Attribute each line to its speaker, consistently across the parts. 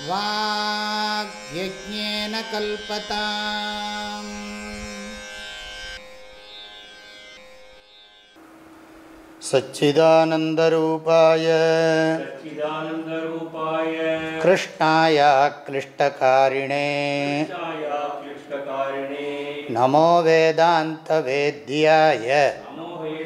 Speaker 1: वाग्यज्ञेन कल्पताम्। सच्चिदानन्दरूपाय
Speaker 2: सच्चिदानन्दरूपाय
Speaker 1: कृष्णाय क्लिष्टकारिणे।
Speaker 2: कृष्णाय क्लिष्टकारिणे।
Speaker 1: नमो वेदान्तवेद्याय।
Speaker 2: नमो वेदान्तवेद्याय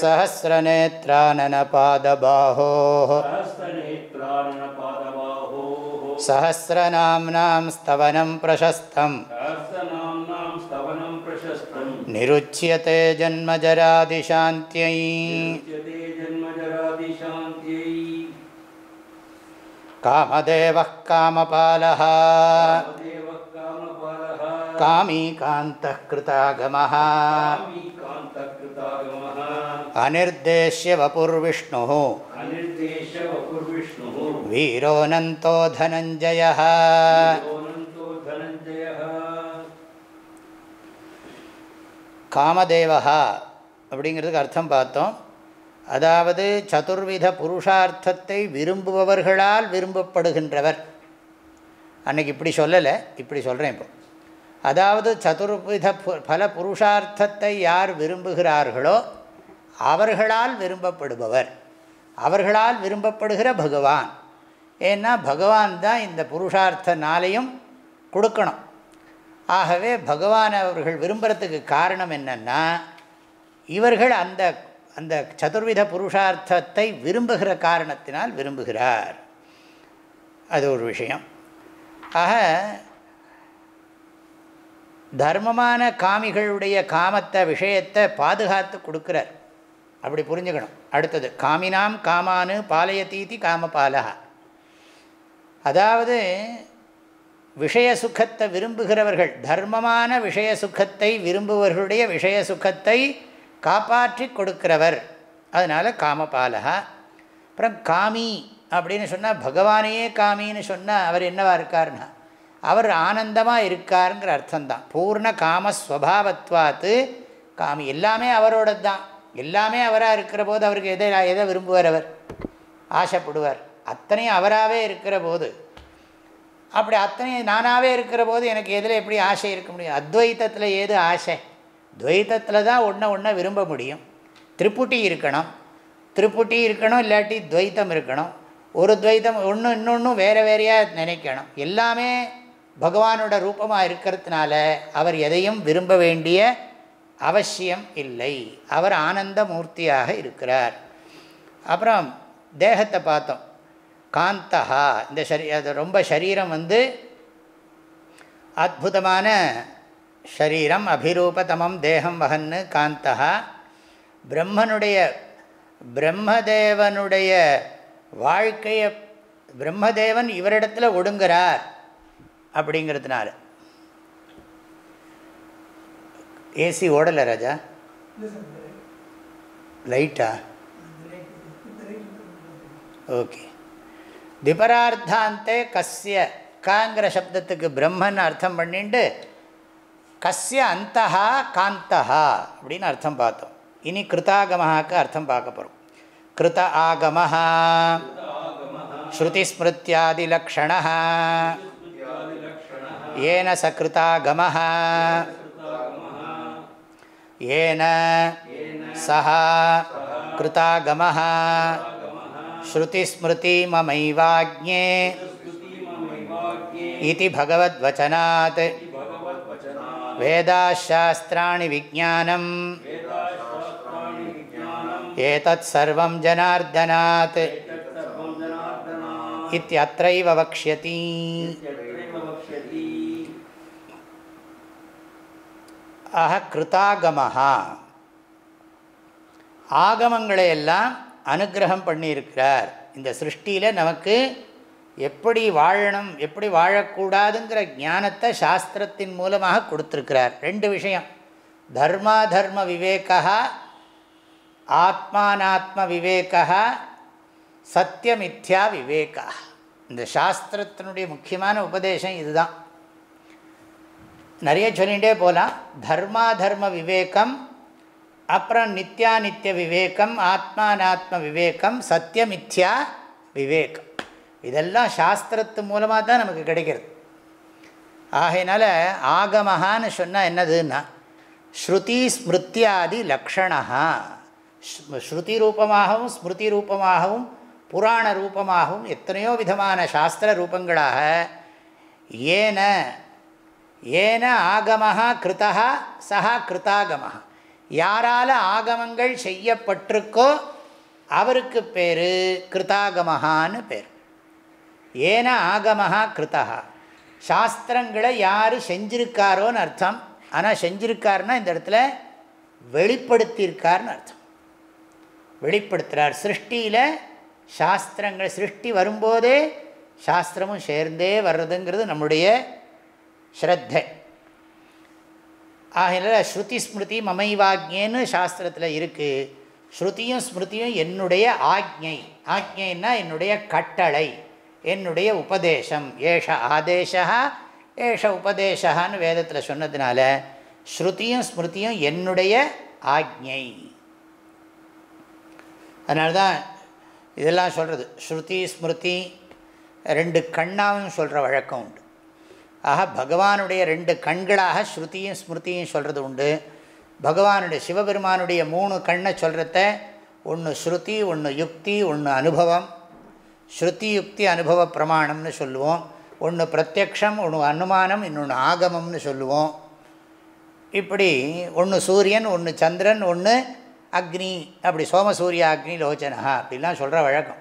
Speaker 1: सहस्रनेत्राननपादबाहोः
Speaker 2: सहस्रनेत्राणपादबाहोः
Speaker 1: सहस्रनाम्नां स्तवनं प्रशस्तम्
Speaker 2: सहस्रनाम्नां स्तवनं प्रशस्तम्
Speaker 1: निरुच्यते जन्मजरादिशान्त्यै
Speaker 2: उच्यते जन्मजरादिशान्त्यै
Speaker 1: कामदेवः कामपालः
Speaker 2: देवः कामपालः
Speaker 1: कामीकान्तः कृतागमः
Speaker 2: कामीकान्तकृतागमः
Speaker 1: अनिर्देश्य वपुर्विष्णुः
Speaker 2: अनिर्देश्य वपुर्विष्णुः
Speaker 1: वीरोऽनन्तो धनञ्जयः
Speaker 2: योऽनन्तो धनञ्जयः
Speaker 1: காமதேவஹா அப்படிங்கிறதுக்கு அர்த்தம் பார்த்தோம் அதாவது சதுர்வித புருஷார்த்தத்தை விரும்புபவர்களால் விரும்பப்படுகின்றவர் அன்னைக்கு இப்படி சொல்லலை இப்படி சொல்கிறேன் இப்போ அதாவது சதுர்வித பு- பல புருஷார்த்தத்தை யார் விரும்புகிறார்களோ அவர்களால் விரும்பப்படுபவர். அவர்களால் விரும்பப்படுகிற பகவான். ஏன்னா பகவான் தான் இந்த புருஷார்த்தனாலையும் கொடுக்கணும். ஆகவே பகவான் அவர்கள் விரும்புகிறதுக்கு காரணம் என்னென்னா இவர்கள் அந்த அந்த சதுர்வித புருஷார்த்தத்தை விரும்புகிற காரணத்தினால் விரும்புகிறார். அது ஒரு விஷயம். ஆக தர்மமான காமிகளுடைய காமத்தை விஷயத்தை பாதுகாத்து கொடுக்குறார். அப்படி புரிஞ்சுக்கணும். அடுத்தது காமினாம் காமானு பாலயதீதி காமபாலகா அதாவது விஷய சுகத்தை விரும்புகிறவர்கள் தர்மமான விஷய சுகத்தை விரும்புவர்களுடைய விஷய சுகத்தை காப்பாற்றி கொடுக்கிறவர். அதனால் காமபாலகா அப்புறம் காமி அப்படின்னு சொன்னால் பகவானையே காமின்னு சொன்னால் அவர் என்னவா இருக்கார்னா அவர் ஆனந்தமாக இருக்காருங்கிற அர்த்தந்தான் பூர்ண காமஸ்வபாவத்வாத்து காமி எல்லாமே அவரோட தான் எல்லாமே அவராக இருக்கிற போது அவருக்கு எதை எதை விரும்புவார் அவர்? ஆசைப்படுவார். அத்தனையும் அவராகவே இருக்கிற போது. அப்படி அத்தனையும் நானாகவே இருக்கிற போது எனக்கு எதில் எப்படி ஆசை இருக்க முடியும்? அத்வைத்தத்தில் ஏது ஆசை? துவைத்தத்தில் தான் ஒன்றை ஒன்றை விரும்ப முடியும். திருப்புட்டி இருக்கணும். திருப்புட்டி இருக்கணும் இல்லாட்டி துவைத்தம் இருக்கணும். ஒரு துவைத்தம் ஒன்று இன்னொன்றும் வேறு வேறையாக நினைக்கணும். எல்லாமே பகவானோட ரூபமாக இருக்கிறதுனால அவர் எதையும் விரும்ப வேண்டிய அவசியம் இல்லை. அவர் ஆனந்த மூர்த்தியாக இருக்கிறார். அப்புறம் தேகத்தை பார்த்தோம். காந்தஹா இந்த சரீ அது ரொம்ப சரீரம் வந்து அற்புதமான ஷரீரம் அபிரூபதமம் தேகம் வகன்னு காந்தஹா. பிரம்மனுடைய பிரம்மதேவனுடைய வாழ்க்கையை பிரம்மதேவன் இவரிடத்தில் ஒடுங்கிறார். அப்படிங்கிறதுனால. ஏசி ஓடலை ராஜா? லைட்டா? ஓகே. திபரார்த்தாந்தே கஸ்ய. காங்கிற சப்தத்துக்கு பிரம்மன் அர்த்தம் பண்ணிட்டு கஸ்ய அந்தஹா காந்தஹா அப்படின்னு அர்த்தம் பார்த்தோம். இனி கிருதாகமஹாக்கு அர்த்தம் பார்க்க போகிறோம் கிருத ஆகமஹா. ஸ்ருதிஸ்மிருத்தியாதிலக்ஷணா येन सकृता गमः येन सः कृता गमः श्रुतिस्मृतिममैवाज्ञे इति भगवद्वचनात्। वेदाशास्त्राणि विज्ञानम् एतत्सर्वं जनार्दनात्। इत्यत्रैव वक्ष्यति। ஆக கிருதாகமஹா. ஆகமங்களை எல்லாம் அனுகிரகம் பண்ணியிருக்கிறார். இந்த சிருஷ்டியில் நமக்கு எப்படி வாழணும் எப்படி வாழக்கூடாதுங்கிற ஞானத்தை சாஸ்திரத்தின் மூலமாக கொடுத்துருக்கிறார். ரெண்டு விஷயம். தர்மா தர்ம விவேகா ஆத்மானாத்ம விவேகா சத்தியமித்யா விவேகா இந்த சாஸ்திரத்தினுடைய முக்கியமான உபதேசம் இதுதான். நிறைய சொல்லிகிட்டே போகலாம் தர்மா தர்ம விவேகம் அப்புறம் நித்யா நித்திய விவேகம் ஆத்மானாத்ம விவேகம் சத்தியமித்யா விவேகம். இதெல்லாம் சாஸ்திரத்து மூலமாக தான் நமக்கு கிடைக்கிறது. ஆகையினால ஆகமஹான்னு சொன்னால் என்னதுன்னா ஸ்ருதி ஸ்மிருத்தியாதி லக்ஷணா ஸ்ருதி ரூபமாகவும் ஸ்மிருதி ரூபமாகவும் புராண ரூபமாகவும் எத்தனையோ விதமான சாஸ்திர ரூபங்களாக ஏன ஏன ஆகமஹா கிருத்தா சஹா கிருத்தாகமாக யாரால் ஆகமங்கள் செய்யப்பட்டிருக்கோ அவருக்கு பேர் கிருத்தாகமஹான்னு பேர். ஏன ஆகமஹா கிருத்தா சாஸ்திரங்களை யார் செஞ்சிருக்காரோன்னு அர்த்தம். ஆனால் செஞ்சிருக்காருன்னா இந்த இடத்துல வெளிப்படுத்தியிருக்காருன்னு அர்த்தம். வெளிப்படுத்துகிறார் சிருஷ்டியில் சாஸ்திரங்கள் சிருஷ்டி வரும்போதே சாஸ்திரமும் சேர்ந்தே வர்றதுங்கிறது நம்முடைய ஸ்ரத்தை. ஆகையினால ஸ்ருதி ஸ்மிருதி மமைவாக்யேன்னு சாஸ்திரத்தில் இருக்குது ஸ்ருதியும் ஸ்மிருதியும் என்னுடைய ஆக்ஞை. ஆக்ஞைன்னா என்னுடைய கட்டளை என்னுடைய உபதேசம். ஏஷ ஆதேசா ஏஷ உபதேசான்னு வேதத்தில் சொன்னதுனால ஸ்ருதியும் ஸ்மிருதியும் என்னுடைய ஆக்ஞை. அதனால தான் இதெல்லாம் சொல்கிறது ஸ்ருதி ஸ்மிருதி ரெண்டு கண்ணாவும் சொல்கிற வழக்கம் உண்டு. ஆக பகவானுடைய ரெண்டு கண்களாக ஸ்ருதியும் ஸ்மிருதியும் சொல்கிறது உண்டு. பகவானுடைய சிவபெருமானுடைய மூணு கண்ணை சொல்கிறத ஒன்று ஸ்ருதி ஒன்று யுக்தி ஒன்று அனுபவம். ஸ்ருதி யுக்தி அனுபவ பிரமாணம்னு சொல்லுவோம். ஒன்று பிரத்யக்ஷம் ஒன்று அனுமானம் இன்னொன்று ஆகமம்னு சொல்லுவோம். இப்படி ஒன்று சூரியன் ஒன்று சந்திரன் ஒன்று அக்னி. அப்படி சோமசூரிய அக்னி லோச்சனா அப்படிலாம் சொல்கிற வழக்கம்.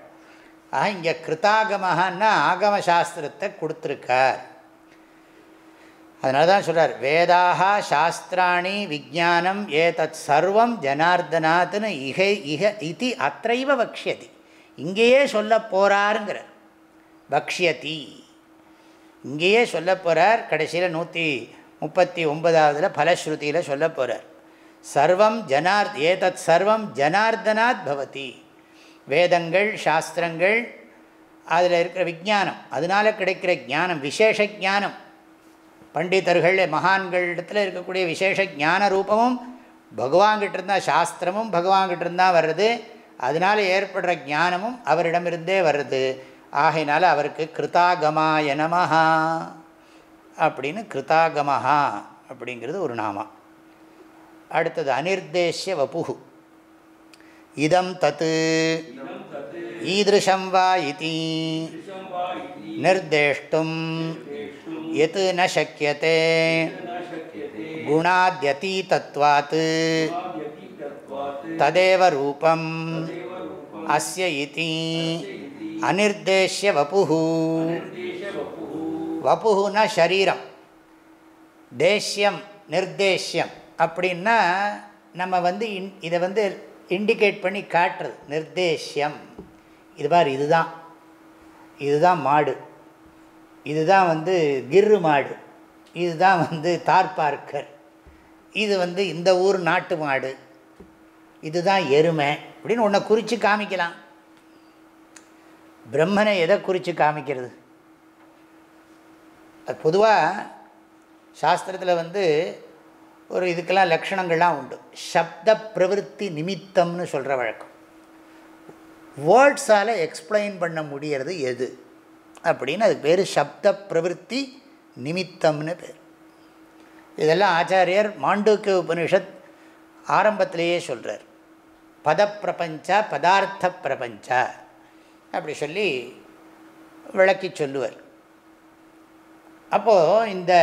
Speaker 1: ஆக இங்கே கிருத்தாகமஹான்னா ஆகம சாஸ்திரத்தை கொடுத்துருக்கார். அதனால தான் சொல்கிறார் வேதாக சாஸ்திராணி விஜானம் ஏதத் சர்வம் ஜனார்தனாத்னு இகை இக இது அத்தைவ வக்ஷியதி. இங்கேயே சொல்ல போகிறாருங்கிறார் பக்ஷியதி இங்கேயே சொல்ல போகிறார் கடைசியில் நூற்றி முப்பத்தி ஒன்பதாவதில் பலஸ்ருதியில் சொல்ல போகிறார் சர்வம் ஜனார் ஏதத் சர்வம் ஜனார்தனாத் பவதி. வேதங்கள் சாஸ்திரங்கள் அதில் இருக்கிற விஜானம் அதனால் கிடைக்கிற ஞானம் விசேஷ ஞானம் பண்டிதர்கள் மகான்கள் இடத்துல இருக்கக்கூடிய விசேஷ ஞான ரூபமும் பகவான்கிட்ட இருந்தால் சாஸ்திரமும் பகவான்கிட்ட இருந்தால் வர்றது அதனால் ஏற்படுற ஞானமும் அவரிடமிருந்தே வருது ஆகையினால அவருக்கு கிருதாகமாய நமஹா அப்படின்னு கிருதாகமஹா அப்படிங்கிறது ஒரு நாமா. அடுத்தது அனிர்தேஷ்ய வபுகு இதம் தத்து ஈதிருஷம் வா இதி. நிர்தேஷ்டும். எத் ந சக்கியத்தை குணாத்யதீதத்வாத். ததேவ ரூபம். அஸ்ய இதி. அனிர்தேஷ்ய வபுஹு. வபுகுனா ஷரீரம். தேஷ்யம் நிர்தேஷ்யம். அப்படின்னா நம்ம வந்து இன் இதை வந்து இண்டிகேட் பண்ணி காட்டுறது. நிர்தேஷ்யம். இது மாதிரி இதுதான். இதுதான் மாடு. இதுதான் வந்து கிர்ரு மாடு இதுதான் வந்து தார்பார்க்கர் இது வந்து இந்த ஊர் நாட்டு மாடு. இதுதான் எருமை அப்படின்னு ஒன்றை குறித்து காமிக்கலாம். பிரம்மனை எதை குறித்து காமிக்கிறது? அது பொதுவாக சாஸ்திரத்தில் வந்து ஒரு இதுக்கெல்லாம் லக்ஷணங்கள்லாம் உண்டு. சப்த பிரவருத்தி நிமித்தம்னு சொல்கிற வழக்கம். வேர்ட்ஸால் எக்ஸ்பிளைன் பண்ண முடிகிறது எது? அப்படின்னு அதுக்கு பேர் சப்த பிரவருத்தி நிமித்தம்னு பேர். இதெல்லாம் ஆச்சாரியர் மாண்டூக்கிய உபனிஷத் ஆரம்பத்திலேயே சொல்கிறார் பதப்பிரபஞ்ச பதார்த்த பிரபஞ்ச அப்படி சொல்லி விளக்கி சொல்லுவார். அப்போது இந்த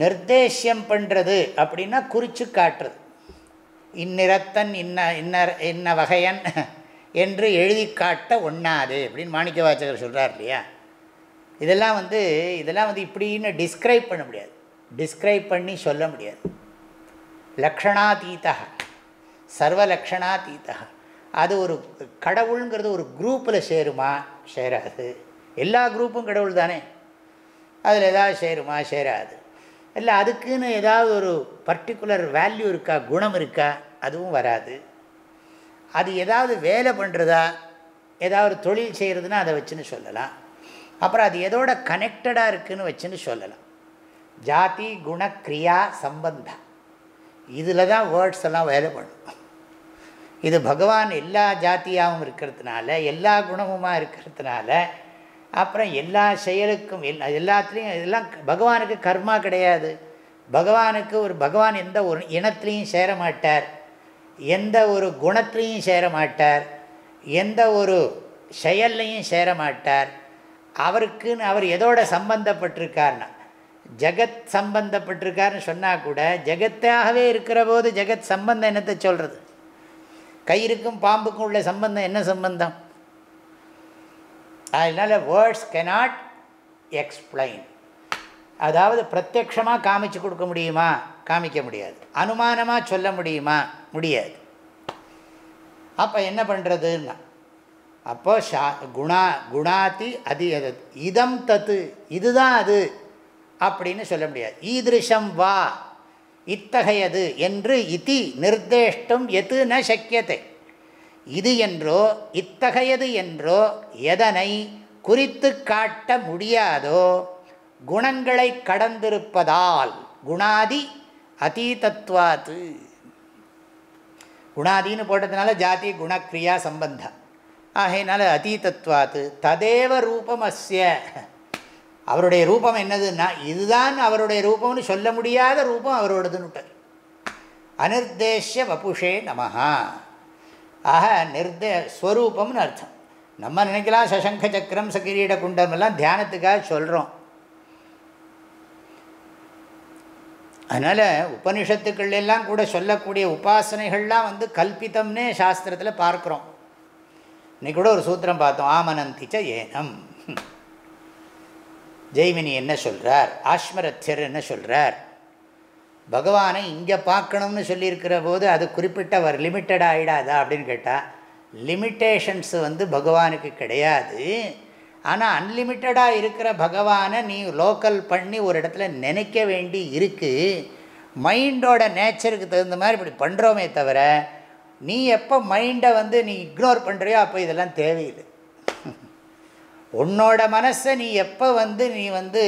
Speaker 1: நிர்தேசியம் பண்ணுறது அப்படின்னா குறித்து காட்டுறது. இந்நிறத்தன் இன்ன இன்ன இன்ன வகையன் என்று எழுதி காட்ட ஒண்ணாது அப்படின்னு மாணிக்க வாச்சகர் சொல்கிறார் இல்லையா? இதெல்லாம் வந்து இதெல்லாம் வந்து இப்படின்னு டிஸ்கிரைப் பண்ண முடியாது. டிஸ்கிரைப் பண்ணி சொல்ல முடியாது. லக்ஷணாதீதா சர்வலக்ஷணாதீதா அது ஒரு கடவுளுங்கிறது ஒரு குரூப்பில் சேருமா? சேராது. எல்லா குரூப்பும் கடவுள் தானே. அதில் ஏதாவது சேருமா? சேராது. இல்லை அதுக்குன்னு ஏதாவது ஒரு பர்டிகுலர் வேல்யூ இருக்கா? குணம் இருக்கா? அதுவும் வராது. அது ஏதாவது வேலை பண்ணுறதா ஏதாவது தொழில் செய்கிறதுனா அதை வச்சுன்னு சொல்லலாம். அப்புறம் அது எதோட கனெக்டடாக இருக்குதுன்னு வச்சுன்னு சொல்லலாம். ஜாதி குண கிரியா சம்பந்தம். இதில் தான் வேர்ட்ஸ் எல்லாம் வேலை பண்ணும். இது பகவான் எல்லா ஜாத்தியாகவும் இருக்கிறதுனால எல்லா குணமுமாக இருக்கிறதுனால அப்புறம் எல்லா செயலுக்கும் எல்லா எல்லாத்துலேயும் இதெல்லாம் பகவானுக்கு கர்மா கிடையாது. பகவானுக்கு ஒரு பகவான் எந்த ஒரு இனத்துலேயும் சேர மாட்டார் எந்த ஒரு குணத்துலேயும் சேர மாட்டார். எந்த ஒரு செயல்லையும் சேர மாட்டார். அவருக்குன்னு அவர் எதோட சம்பந்தப்பட்டிருக்கார்னா ஜெகத் சம்பந்தப்பட்டிருக்காருன்னு சொன்னால் கூட ஜெகத்தாகவே இருக்கிற போது ஜெகத் சம்பந்தம் என்னத்தை சொல்கிறது கயிறுக்கும் பாம்புக்கும் உள்ள சம்பந்தம் என்ன சம்பந்தம்? அதனால் வேர்ட்ஸ் கெனாட் எக்ஸ்பிளைன் அதாவது பிரத்யக்ஷமாக காமிச்சு கொடுக்க முடியுமா? காமிக்க முடியாது. அனுமானமாக சொல்ல முடியுமா? முடியாது. அப்போ என்ன பண்ணுறதுன்னா அப்போ ஷா குணா குணாதி அதி இதம் தத்து இதுதான் அது அப்படின்னு சொல்ல முடியாது. ஈதிருஷம் வா இத்தகையது என்று இதி நிர்தேஷ்டம் எது ந சக்கியத்தை இது என்றோ இத்தகையது என்றோ எதனை குறித்து காட்ட முடியாதோ குணங்களை கடந்திருப்பதால் குணாதி அதீதத்வாத்து குணாதீன்னு போட்டதுனால ஜாதி குணக்ரியா சம்பந்தம். ஆகையினால அதீதத்வாத்து ததேவ ரூபம் அஸ்ய அவருடைய ரூபம் என்னதுன்னா இதுதான் அவருடைய ரூபம்னு சொல்ல முடியாத ரூபம் அவரோடதுன்னு அனிர்தேஷ்ய வபுஷே நமஹா. ஆக நிர்தே ஸ்வரூபம்னு அர்த்தம். நம்ம நினைக்கலாம் சசங்க சக்கரம் சகிரீட குண்டம் எல்லாம் தியானத்துக்காக சொல்கிறோம் அதனால் உபனிஷத்துக்கள் எல்லாம் கூட சொல்லக்கூடிய உபாசனைகள்லாம் வந்து கல்பித்தம்னே சாஸ்திரத்தில் பார்க்குறோம். இன்னைக்கு கூட ஒரு சூத்திரம் பார்த்தோம். ஆமனந்திச்ச ஏனம். ஜெய்மினி என்ன சொல்கிறார் ஆஷ்மரத்தியர் என்ன சொல்கிறார் பகவானை இங்கே பார்க்கணும்னு சொல்லியிருக்கிற போது அது குறிப்பிட்ட ஒரு லிமிட்டட் ஆகிடாதா அப்படின்னு கேட்டால் லிமிட்டேஷன்ஸ் வந்து பகவானுக்கு கிடையாது. ஆனால் அன்லிமிட்டடாக இருக்கிற பகவானை நீ லோக்கல் பண்ணி ஒரு இடத்துல நினைக்க வேண்டி இருக்குது மைண்டோட நேச்சருக்கு தகுந்த மாதிரி இப்படி பண்ணுறோமே தவிர நீ எப்போ மைண்டை வந்து நீ இக்னோர் பண்ணுறியோ அப்போ இதெல்லாம் தேவையில்லை. உன்னோட மனசை நீ எப்போ வந்து நீ வந்து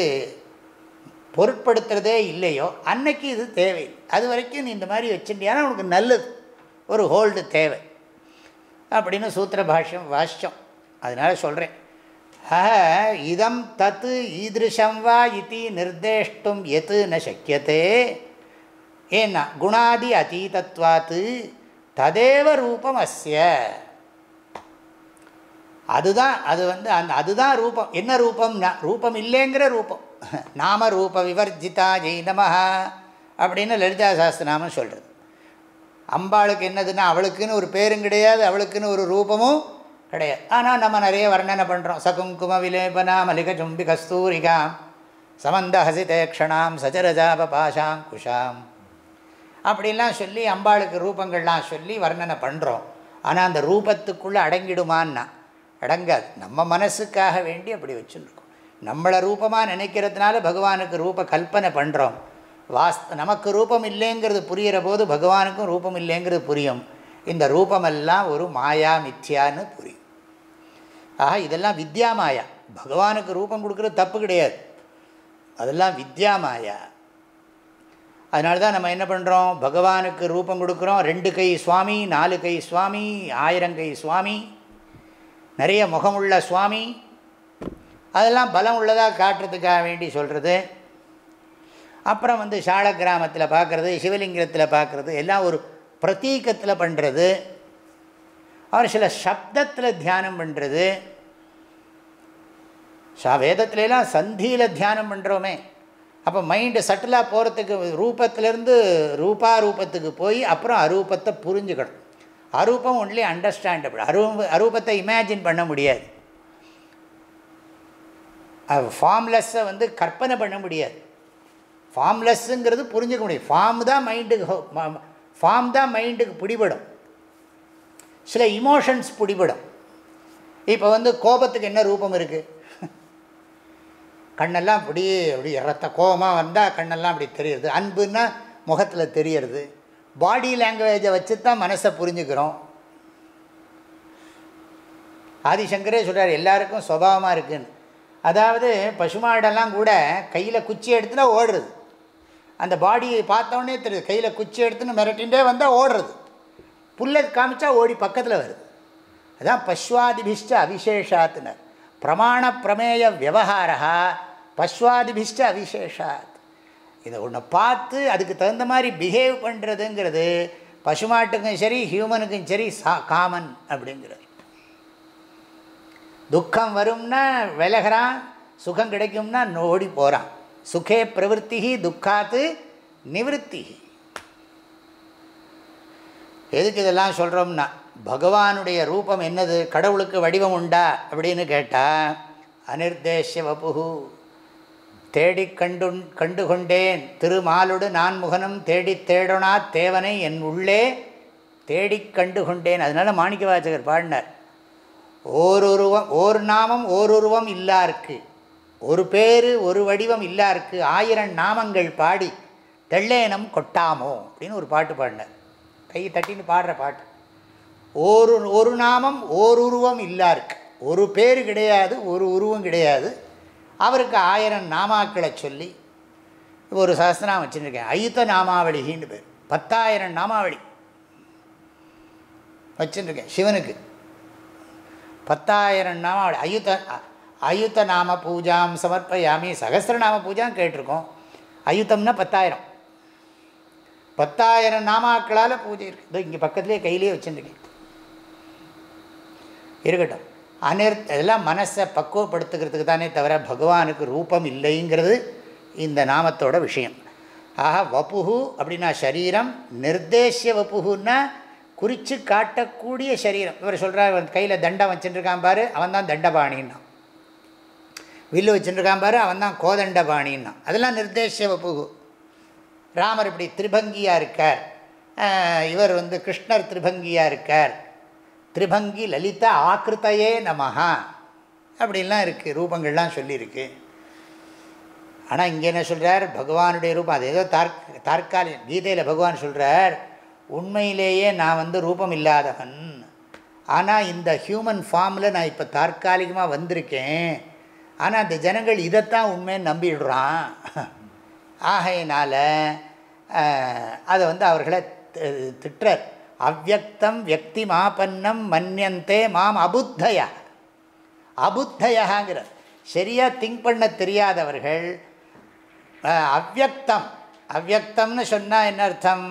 Speaker 1: பொருட்படுத்துகிறதே இல்லையோ அன்னைக்கு இது தேவையில்லை. அது வரைக்கும் நீ இந்த மாதிரி வச்சுட்டியானா உனக்கு நல்லது. ஒரு ஹோல்டு தேவை. அப்படின்னு சூத்திர பாஷ்யம் வாஷ்யம். அதனால் சொல்கிறேன் இதம் தத்து ஈதிருஷம் வா இது நிர்தேஷ்டும் எது ந சக்கியத்தே ஏன்னா குணாதி அதீதத்வாத்து ததேவ ரூபம் அஸ்ய. அதுதான் அது வந்து அந்த அதுதான் ரூபம். என்ன ரூபம்னா ரூபம் இல்லைங்கிற ரூபம். நாம ரூப விவர்ஜிதா ஜெய் நமஹா அப்படின்னு லலிதா சாஸ்திரநாமன் சொல்கிறது அம்பாளுக்கு என்னதுன்னா அவளுக்குன்னு ஒரு பேரும் கிடையாது அவளுக்குன்னு ஒரு ரூபமும் கிடையாது. ஆனால் நம்ம நிறைய வர்ணனை பண்ணுறோம் சகுங்கும விலேபனா மலிக சும்பி கஸ்தூரிகாம் சமந்த ஹசிதேக்ஷணாம் சஜரஜாப பாஷாம் குஷாம். அப்படிலாம் சொல்லி அம்பாளுக்கு ரூபங்கள்லாம் சொல்லி வர்ணனை பண்ணுறோம் ஆனால் அந்த ரூபத்துக்குள்ளே அடங்கிடுமான்னா அடங்காது. நம்ம மனசுக்காக வேண்டி அப்படி வச்சுருக்கோம். நம்மளை ரூபமாக நினைக்கிறதுனால பகவானுக்கு ரூப கல்பனை பண்ணுறோம் வாஸ் நமக்கு ரூபம் இல்லைங்கிறது புரிகிற போது பகவானுக்கும் ரூபம் இல்லைங்கிறது புரியும். இந்த ரூபமெல்லாம் ஒரு மாயா மித்யான்னு புரியும். ஆஹா இதெல்லாம் வித்யா மாயா. பகவானுக்கு ரூபம் கொடுக்குறது தப்பு கிடையாது. அதெல்லாம் வித்யா மாயா. அதனால தான் நம்ம என்ன பண்ணுறோம் பகவானுக்கு ரூபம் கொடுக்குறோம். ரெண்டு கை சுவாமி நாலு கை சுவாமி ஆயிரம் கை சுவாமி நிறைய முகமுள்ள சுவாமி. அதெல்லாம் பலம் உள்ளதாக காட்டுறதுக்காக வேண்டி சொல்கிறது அப்புறம் வந்து சால கிராமத்தில் பார்க்குறது சிவலிங்கத்தில் பார்க்குறது எல்லாம் ஒரு பிரத்தீக்கத்தில் பண்ணுறது அவர் சில சப்தத்தில் தியானம் பண்ணுறது சா வேதத்துலலாம் சந்தியில் தியானம் பண்ணுறோமே அப்போ மைண்டு சட்டிலாக போகிறதுக்கு ரூபத்திலேருந்து ரூபா ரூபத்துக்கு போய் அப்புறம் அரூபத்தை புரிஞ்சுக்கணும். அரூபம் ஒன்லி அண்டர்ஸ்டாண்டபிள் அரூப அரூபத்தை இமேஜின் பண்ண முடியாது. ஃபார்ம்லெஸ்ஸை வந்து கற்பனை பண்ண முடியாது. ஃபார்ம்லெஸ்ஸுங்கிறது புரிஞ்சுக்க முடியும். ஃபார்ம் தான் மைண்டுக்கு ஃபார்ம் தான் மைண்டுக்கு பிடிபடும். சில இமோஷன்ஸ் பிடிபடும். இப்போ வந்து கோபத்துக்கு என்ன ரூபம் இருக்குது கண்ணெல்லாம் இப்படி அப்படி ரத்த கோபமாக வந்தால் கண்ணெல்லாம் அப்படி தெரியுது அன்புன்னா முகத்தில் தெரியறது. பாடி லாங்குவேஜை வச்சு தான் மனசை புரிஞ்சுக்கிறோம். ஆதிசங்கரே சொல்கிறார் எல்லாருக்கும் சுபாவமாக இருக்குன்னு. அதாவது பசுமாடெல்லாம் கூட கையில் குச்சி எடுத்துனா ஓடுறது. அந்த பாடியை பார்த்தோன்னே தெரியுது கையில் குச்சி எடுத்துன்னு மிரட்டின்றே வந்தால் ஓடுறது. புல்லை காமிச்சா ஓடி பக்கத்தில் வருது. அதான் பஸ்வாதிபிஷ்ட அவிசேஷாத்துனர். பிரமாண பிரமேய விவகாரா பஸ்வாதிபிஷ்ட அவிசேஷாத். இதை ஒன்று பார்த்து அதுக்கு தகுந்த மாதிரி பிஹேவ் பண்ணுறதுங்கிறது பசுமாட்டுக்கும் சரி ஹியூமனுக்கும் சரி சா காமன் அப்படிங்கிறது. துக்கம் வரும்னா விலகிறான் சுகம் கிடைக்கும்னா ஓடி போகிறான் சுகே பிரவருத்தி துக்காத்து நிவத்தி எதுக்கு இதெல்லாம் சொல்கிறோம்னா பகவானுடைய ரூபம் என்னது கடவுளுக்கு வடிவம் உண்டா அப்படின்னு கேட்டால் அனிர்தேஷ்ய வபுகு தேடி கண்டு கண்டு கொண்டேன் திருமாலுடு நான் முகனும் தேடி தேடனா தேவனை என் உள்ளே தேடி கண்டு கொண்டேன் அதனால் மாணிக்க வாசகர் பாடினார். ஓருருவம் ஒரு நாமம் ஓருருவம் இல்லாருக்கு. ஒரு பேர் ஒரு வடிவம் இல்லாருக்கு. ஆயிரம் நாமங்கள் பாடி தெள்ளேனம் கொட்டாமோ? அப்படின்னு ஒரு பாட்டு பாடினார். கை தட்டின்னு பாடுற பாட்டு. ஒரு ஒரு நாமம் ஓருருவம் இல்லாருக்கு. ஒரு பேர் கிடையாது ஒரு உருவம் கிடையாது. அவருக்கு ஆயிரம் நாமாக்களை சொல்லி ஒரு சஹஸ்திரம் வச்சுருக்கேன். அயுத்த நாமாவளிகின்னு பேர். பத்தாயிரம் நாமாவளி வச்சுருக்கேன் சிவனுக்கு. பத்தாயிரம் நாமாவளி. அயுத்த அயுத்த நாம பூஜாம் சமர்ப்பயாமி. சகசிரநாம பூஜாம் கேட்டிருக்கோம். அயுத்தம்னா பத்தாயிரம். பத்தாயிரம் நாமாக்களால் பூஜை இருக்குது இங்கே பக்கத்துலேயே கையிலேயே வச்சுருக்கேன். இருக்கட்டும். அனிர் இதெல்லாம் மனசை பக்குவப்படுத்துக்கிறதுக்கு தானே தவிர பகவானுக்கு ரூபம் இல்லைங்கிறது இந்த நாமத்தோட விஷயம். ஆக வப்புகு அப்படின்னா சரீரம் நிர்தேசிய வப்புகுன்னா குறித்து காட்டக்கூடிய சரீரம். இவர் சொல்கிறார் கையில் தண்டம் வச்சுட்டுருக்கான் பாரு அவன் தான் தண்டபாணின்னா. வில்லு வச்சுட்டுருக்கான் பாரு அவன் தான் கோதண்டபாணின்னா. அதெல்லாம் நிர்தேசிய வப்புகு ராமர் இப்படி திரிபங்கியாக இருக்கார். இவர் வந்து கிருஷ்ணர் திரிபங்கியாக இருக்கார். திரிபங்கி லலித ஆக்கிருத்தையே நமஹா. அப்படின்லாம் இருக்குது ரூபங்கள்லாம் சொல்லியிருக்கு. ஆனால் இங்கே என்ன சொல்கிறார் பகவானுடைய ரூபம் அது ஏதோ தார்க் தற்காலிகம் கீதையில் பகவான் சொல்கிறார் உண்மையிலேயே நான் வந்து ரூபம் இல்லாதவன். ஆனால் இந்த ஹியூமன் ஃபார்மில் நான் இப்போ தற்காலிகமாக வந்திருக்கேன். ஆனால் அந்த ஜனங்கள் இதைத்தான் உண்மைன்னு நம்பிடுறான். ஆகையினால் அதை வந்து அவர்களை திட்டுறார். அவ்வக்தம் வியக்தி மாபன்னம் மன்னியந்தே மாம் அபுத்தய. அபுத்தயாங்கிறார். சரியாக திங்க் பண்ண தெரியாதவர்கள் அவ்வக்தம். அவ்வக்தம்னு சொன்னால் என்ன அர்த்தம்?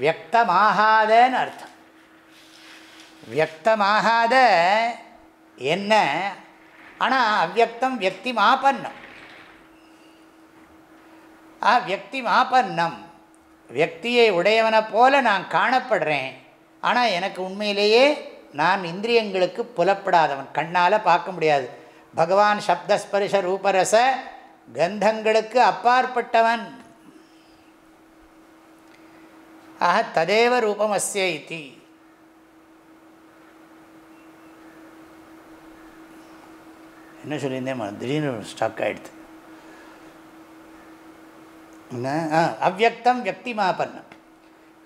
Speaker 1: வியக்தமாகாதன்னு அர்த்தம். வியக்தமாகாத என்ன? ஆனால் அவ்வக்தம் வியக்தி மாபன்னம் ஆ வியக்தி மாபன்னம் வியக்தியை உடையவனை போல நான் காணப்படுறேன். ஆனால் எனக்கு உண்மையிலேயே நான் இந்திரியங்களுக்கு புலப்படாதவன். கண்ணால் பார்க்க முடியாது. பகவான் சப்தஸ்பரிச ரூபரச கந்தங்களுக்கு அப்பாற்பட்டவன். ஆக ததேவ ரூபம் அஸ்ய இத்தி என்ன சொல்லியிருந்தேன்? திடீர்னு ஸ்டாக் ஆகிடுது அவ்வக்தம் வியக்தி மாபன்னம்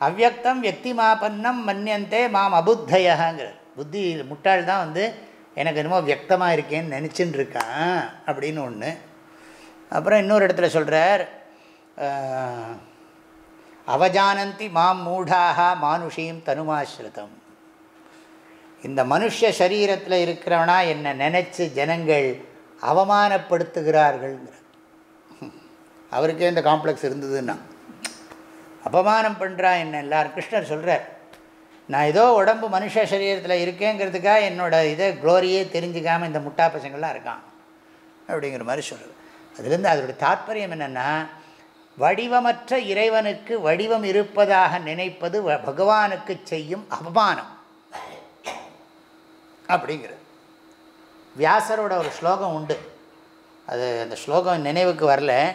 Speaker 1: அவ்வக்தம் வியக்தி மாபன்னம் மன்னியந்தே மாம் அபுத்தயங்கிற புத்தி முட்டாள் தான் வந்து எனக்கு என்னமோ வியக்தமாக இருக்கேன்னு நினச்சின்னு இருக்கான் அப்படின்னு ஒன்று அப்புறம் இன்னொரு இடத்துல சொல்கிறார் அவஜானந்தி மாம் மூடாக மானுஷியும் தனுமாஸ்ருதம் இந்த மனுஷ சரீரத்தில் இருக்கிறவனா என்னை நினச்சி ஜனங்கள் அவமானப்படுத்துகிறார்கள்ங்கிற அவருக்கே இந்த காம்ப்ளெக்ஸ் இருந்ததுன்னா. அபமானம் பண்ணுறான் என்ன? எல்லாரும் கிருஷ்ணர் சொல்கிறார் நான் ஏதோ உடம்பு மனுஷ சரீரத்தில் இருக்கேங்கிறதுக்காக என்னோடய இதை க்ளோரியே தெரிஞ்சுக்காமல் இந்த முட்டா பசங்கள்லாம் இருக்கான். அப்படிங்கிற மாதிரி சொல்கிறது அதுலேருந்து அதோடய தாத்பரியம் என்னென்னா வடிவமற்ற இறைவனுக்கு வடிவம் இருப்பதாக நினைப்பது பகவானுக்கு செய்யும் அபமானம். அப்படிங்கிறது. வியாசரோட ஒரு ஸ்லோகம் உண்டு. அது அந்த ஸ்லோகம் நினைவுக்கு வரல.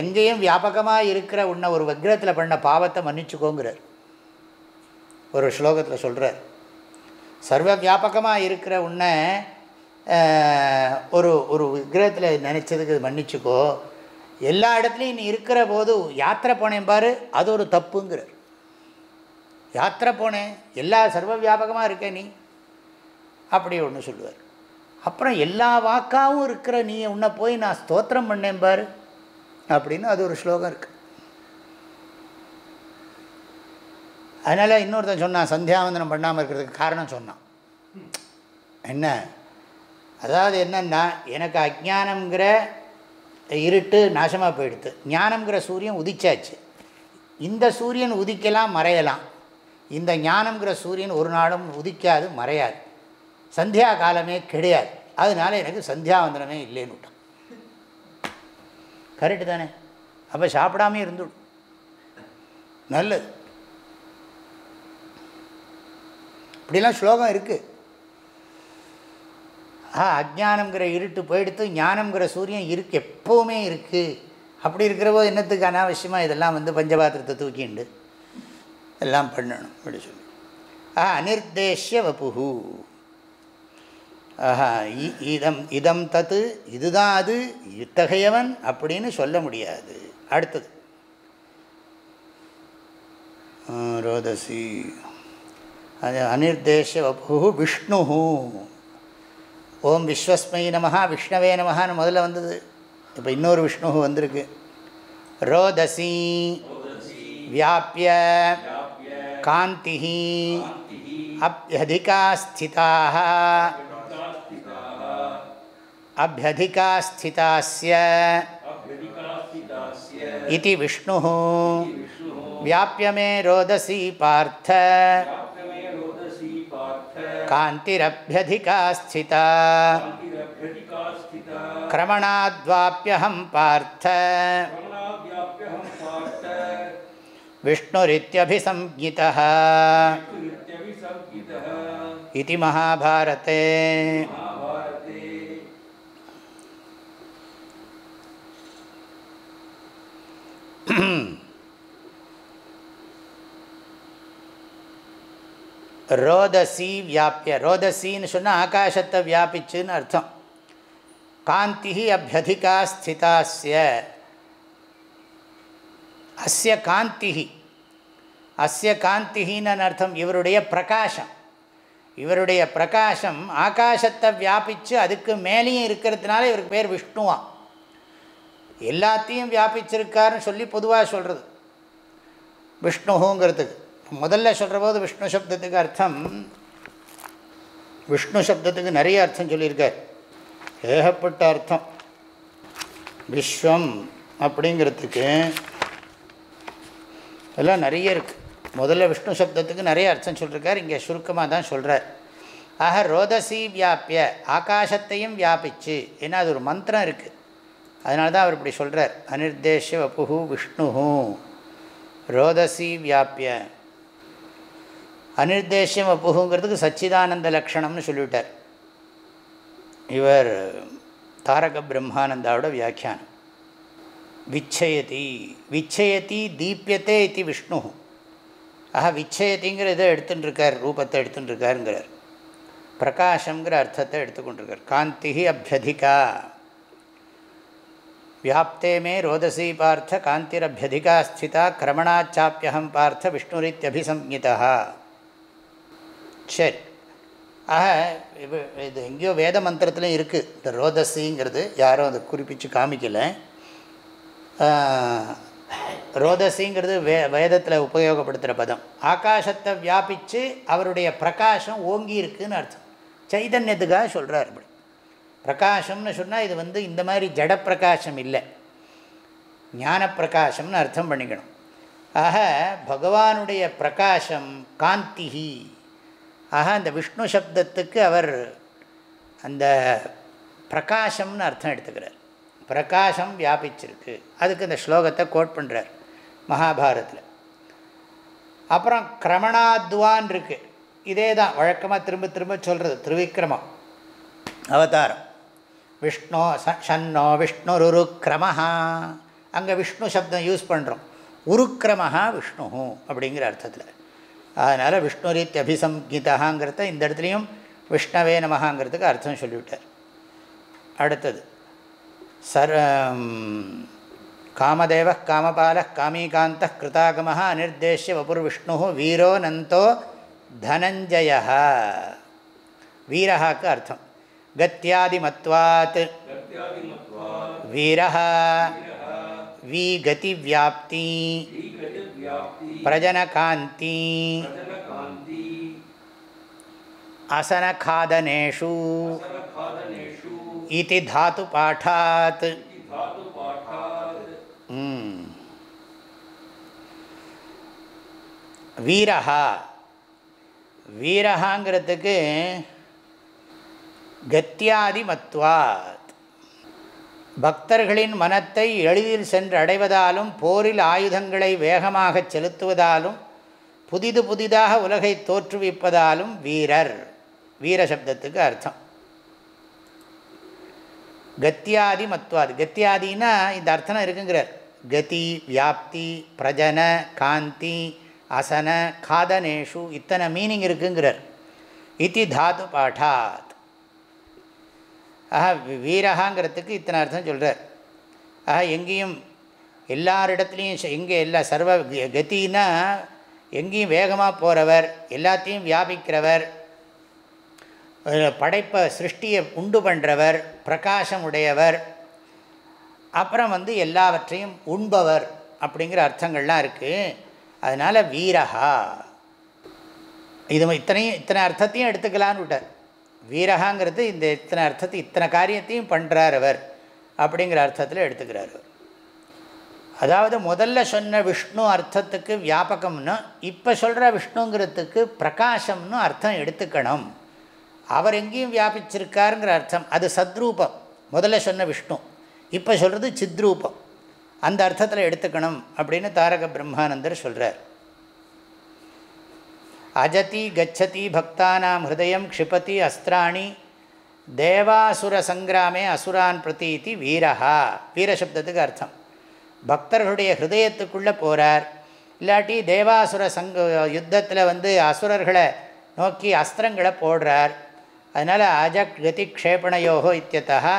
Speaker 1: எங்கேயும் வியாபகமாக இருக்கிற உன்னை ஒரு விக்கிரகத்தில் பண்ண பாவத்தை மன்னிச்சுக்கோங்கிறார். ஒரு ஸ்லோகத்தில் சொல்கிறார் சர்வ வியாபகமாக இருக்கிற உன்னை ஒரு ஒரு விக்கிரகத்தில் நினச்சதுக்கு மன்னிச்சுக்கோ. எல்லா இடத்துலையும் நீ இருக்கிற போது யாத்திரை போனேன் பாரு அது ஒரு தப்புங்கிறார். யாத்திரை போனேன் எல்லா சர்வ வியாபகமாக இருக்க நீ? அப்படி ஒன்று சொல்லுவார். அப்புறம் எல்லா வாக்காவும் இருக்கிற நீ உன்னை போய் நான் ஸ்தோத்திரம் பண்ணேன் பாரு. அப்படின்னு அது ஒரு ஸ்லோகம் இருக்குது அதனால் இன்னொருத்தன் சொன்னான் சந்தியாவந்தனம் பண்ணாமல் இருக்கிறதுக்கு காரணம் சொன்னான். என்ன? அதாவது என்னென்னா எனக்கு அஜானங்கிற இருட்டு நாசமாக போயிடுது. ஞானம்ங்கிற சூரியன் உதிச்சாச்சு. இந்த சூரியன் உதிக்கலாம் மறையலாம். இந்த ஞானம்ங்கிற சூரியன் ஒரு நாளும் உதிக்காது மறையாது. சந்தியா காலமே கிடையாது. அதனால எனக்கு சந்தியாவந்தனமே இல்லைன்னு விட்டான். கரெக்டு தானே? அப்போ சாப்பிடாமே இருந்துடும் நல்லது. இப்படிலாம் ஸ்லோகம் இருக்குது ஆ அஜானங்கிற இருட்டு போயிடுத்து ஞானம்ங்கிற சூரியன் இருக்கு எப்போவுமே இருக்குது அப்படி இருக்கிறவோ என்னத்துக்கு அனாவசியமாக இதெல்லாம் வந்து பஞ்சபாத்திரத்தை தூக்கிண்டு எல்லாம் பண்ணணும் அப்படி சொல்லி. ஆ அனிர்தேஷ்ய வப்புஹூ இதம் இதம் தத்து இதுதான் அது இத்தகையவன் அப்படின்னு சொல்ல முடியாது. அடுத்தது. ரோதசி. அது அனிர்தேஷ வபு விஷ்ணு ஓம் விஸ்வஸ்மை நமஹா விஷ்ணவே நமஹான்னு முதல்ல வந்தது. இப்போ இன்னொரு விஷ்ணு வந்திருக்கு. ரோதசி. வியாபிய. காந்தி அப்யதிகா ஸ்திதாக अभ्यधिका स्थितास्य इति विष्णुः। व्याप्य मे रोदसी पाथ कान्तिरभ्यधिका स्थिता क्रमणाद्वाप्यहं पार्थ। विष्णुरित्यभिसंज्ञितः। इति महाभारते। ரோதசி வியாபிய ரோதசின்னு சொன்னால் ஆகாசத்தை வியாபிச்சுன்னு அர்த்தம். காந்தி அபியதிகா ஸ்திதாஸ்ய. அஸ்ய காந்தி அஸ்ய காந்தின்னு அர்த்தம் இவருடைய பிரகாசம். இவருடைய பிரகாசம் ஆகாசத்தை வியாபித்து அதுக்கு மேலேயும் இருக்கிறதுனால இவருக்கு பேர் விஷ்ணுவான் எல்லாத்தையும் வியாபிச்சிருக்காருன்னு சொல்லி பொதுவாக சொல்கிறது விஷ்ணுங்கிறதுக்கு. முதல்ல சொல்கிற போது விஷ்ணு சப்தத்துக்கு அர்த்தம். விஷ்ணு சப்தத்துக்கு நிறைய அர்த்தம் சொல்லியிருக்கார். ஏகப்பட்ட அர்த்தம். விஸ்வம் அப்படிங்கிறதுக்கு எல்லாம் நிறைய இருக்குது முதல்ல விஷ்ணு சப்தத்துக்கு நிறைய அர்த்தம் சொல்லியிருக்கார் இங்கே சுருக்கமாக தான் சொல்கிறார் ஆக ரோதசி வியாபிய ஆகாசத்தையும் வியாபிச்சு. ஏன்னா அது ஒரு மந்திரம் இருக்குது அதனால தான் அவர் இப்படி சொல்கிறார் அனிர்தேஷ வபுகு விஷ்ணு ரோதசி வியாபிய. அனிர்தேஷம் அப்புகுங்கிறதுக்கு சச்சிதானந்த லக்ஷணம்னு சொல்லிவிட்டார். இவர் தாரக பிரம்மானந்தாவோட வியாக்கியானம். விச்சயதி விச்சயதி தீபியத்தே இது விஷ்ணு. ஆஹா விச்சயத்திங்கிற இதை எடுத்துன்னு இருக்கார் ரூபத்தை எடுத்துன்னு இருக்காருங்கிறார் பிரகாஷங்கிற அர்த்தத்தை எடுத்துக்கொண்டிருக்கார். காந்தி அபியதிகா. வியாப்தே மே ரோதசி பார்த்த காந்திரபியதிகா ஸ்திதா கிரமணாச்சாப்பியகம் பார்த்த விஷ்ணுரித்யபிசம்ஹிதா சரி. ஆக இது- இது எங்கேயோ வேத மந்திரத்துலையும் இருக்குது இந்த ரோதசிங்கிறது யாரும் அதை குறிப்பிச்சு காமிக்கலை. ரோதசிங்கிறது வே வேதத்தில் உபயோகப்படுத்துகிற பதம். ஆகாசத்தை வியாபித்து அவருடைய பிரகாசம் ஓங்கி இருக்குன்னு அர்த்தம். சைதன்யத்துக்காக சொல்கிறார் இப்படி. பிரகாசம்னு சொன்னால் இது வந்து இந்த மாதிரி ஜட பிரகாசம் இல்லை. ஞான பிரகாசம்னு அர்த்தம் பண்ணிக்கணும். ஆக பகவானுடைய பிரகாசம் காந்திஹி. ஆக அந்த விஷ்ணு சப்தத்துக்கு அவர் அந்த பிரகாசம்னு அர்த்தம் எடுத்துக்கிறார். பிரகாசம் வியாபிச்சிருக்கு. அதுக்கு இந்த ஸ்லோகத்தை கோட் பண்ணுறார் மகாபாரத்தில் அப்புறம் கிரமணாத்வான் இருக்குது இதே தான் வழக்கமாக திரும்ப திரும்ப சொல்கிறது திருவிக்கிரமம் அவதாரம். விஷ்ணு ச- ஷன்னோ கிரமஹா. அங்கே விஷ்ணு சப்தம் யூஸ் பண்ணுறோம் உருக்கிரமஹா விஷ்ணு அப்படிங்கிற அர்த்தத்தில். அதனால் விஷ்ணுரீத் அபிசம்கிதாங்கிறத இந்த இடத்துலையும் விஷ்ணவே நமகாங்கிறதுக்கு அர்த்தம் சொல்லிவிட்டார். அடுத்தது சர் காமதேவ காமபால காமீகாந்த கிருதாகம அனிர்தேஷ்ய வபுர்விஷ்ணு வீரோ நந்தோ தனஞ்சய வீரஹாக்கு அர்த்தம். கத்தியாதிமத்வாத் வீரः வி கதி வியாப்தி பிரஜனகாந்தி அசனகாதனேஷு इति धातुपाठात् வீரஹா வீரஹாங்கிறதுக்கு கத்தியாதி மத்வாத் பக்தர்களின் மனத்தை எளிதில் சென்று அடைவதாலும் போரில் ஆயுதங்களை வேகமாக செலுத்துவதாலும் புதிது புதிதாக உலகை தோற்றுவிப்பதாலும் வீரர். வீர சப்தத்துக்கு அர்த்தம். கத்தியாதி மத்துவாது. கத்தியாதின்னா இந்த அர்த்தம் இருக்குங்கிறார். கதி வியாப்தி பிரஜன காந்தி அசன காதனேஷு இத்தனை மீனிங் இருக்குங்கிறார். இத்தி தாது பாட்டாத். ஆஹா வீரகாங்கிறதுக்கு இத்தனை அர்த்தம் சொல்கிறார் ஆஹா எங்கேயும் எல்லாரிடத்துலையும் எங்கே எல்லா சர்வ கத்தின்னா எங்கேயும் வேகமாக போகிறவர் எல்லாத்தையும் வியாபிக்கிறவர் படைப்பை சிருஷ்டியை உண்டு பண்ணுறவர் பிரகாசம் உடையவர் அப்புறம் வந்து எல்லாவற்றையும் உண்பவர் அப்படிங்கிற அர்த்தங்கள்லாம் இருக்குது அதனால் வீரஹா. இது இத்தனையும் இத்தனை அர்த்தத்தையும் எடுத்துக்கலான்னு விட்டார். வீரகாங்கிறது இந்த இத்தனை அர்த்தத்தை இத்தனை காரியத்தையும் பண்ணுறார் அவர் அப்படிங்கிற அர்த்தத்தில் எடுத்துக்கிறார் அவர். அதாவது முதல்ல சொன்ன விஷ்ணு அர்த்தத்துக்கு வியாபகம்னு இப்போ சொல்கிற விஷ்ணுங்கிறதுக்கு பிரகாசம்னு அர்த்தம் எடுத்துக்கணும். அவர் எங்கேயும் வியாபிச்சிருக்காருங்கிற அர்த்தம் அது சத்ரூபம் முதல்ல சொன்ன விஷ்ணு. இப்போ சொல்கிறது சித்ரூபம் அந்த அர்த்தத்தில் எடுத்துக்கணும் அப்படின்னு தாரக பிரம்மானந்தர் சொல்கிறார் அஜதி கச்சதி பக்தானாம் ஹிருதயம் க்ஷிபதி அஸ்திராணி. தேவாசுர சங்கிராமே அசுரான் பிரதீதி வீரஹா. வீரசப்தத்துக்கு அர்த்தம். பக்தர்களுடைய ஹிருதயத்துக்குள்ளே போகிறார் இல்லாட்டி தேவாசுர சங்க யுத்தத்தில் வந்து அசுரர்களை நோக்கி அஸ்திரங்களை போடுறார். அதனால் அஜக் கதி க்ஷேபணையோகோ இத்தியத்தா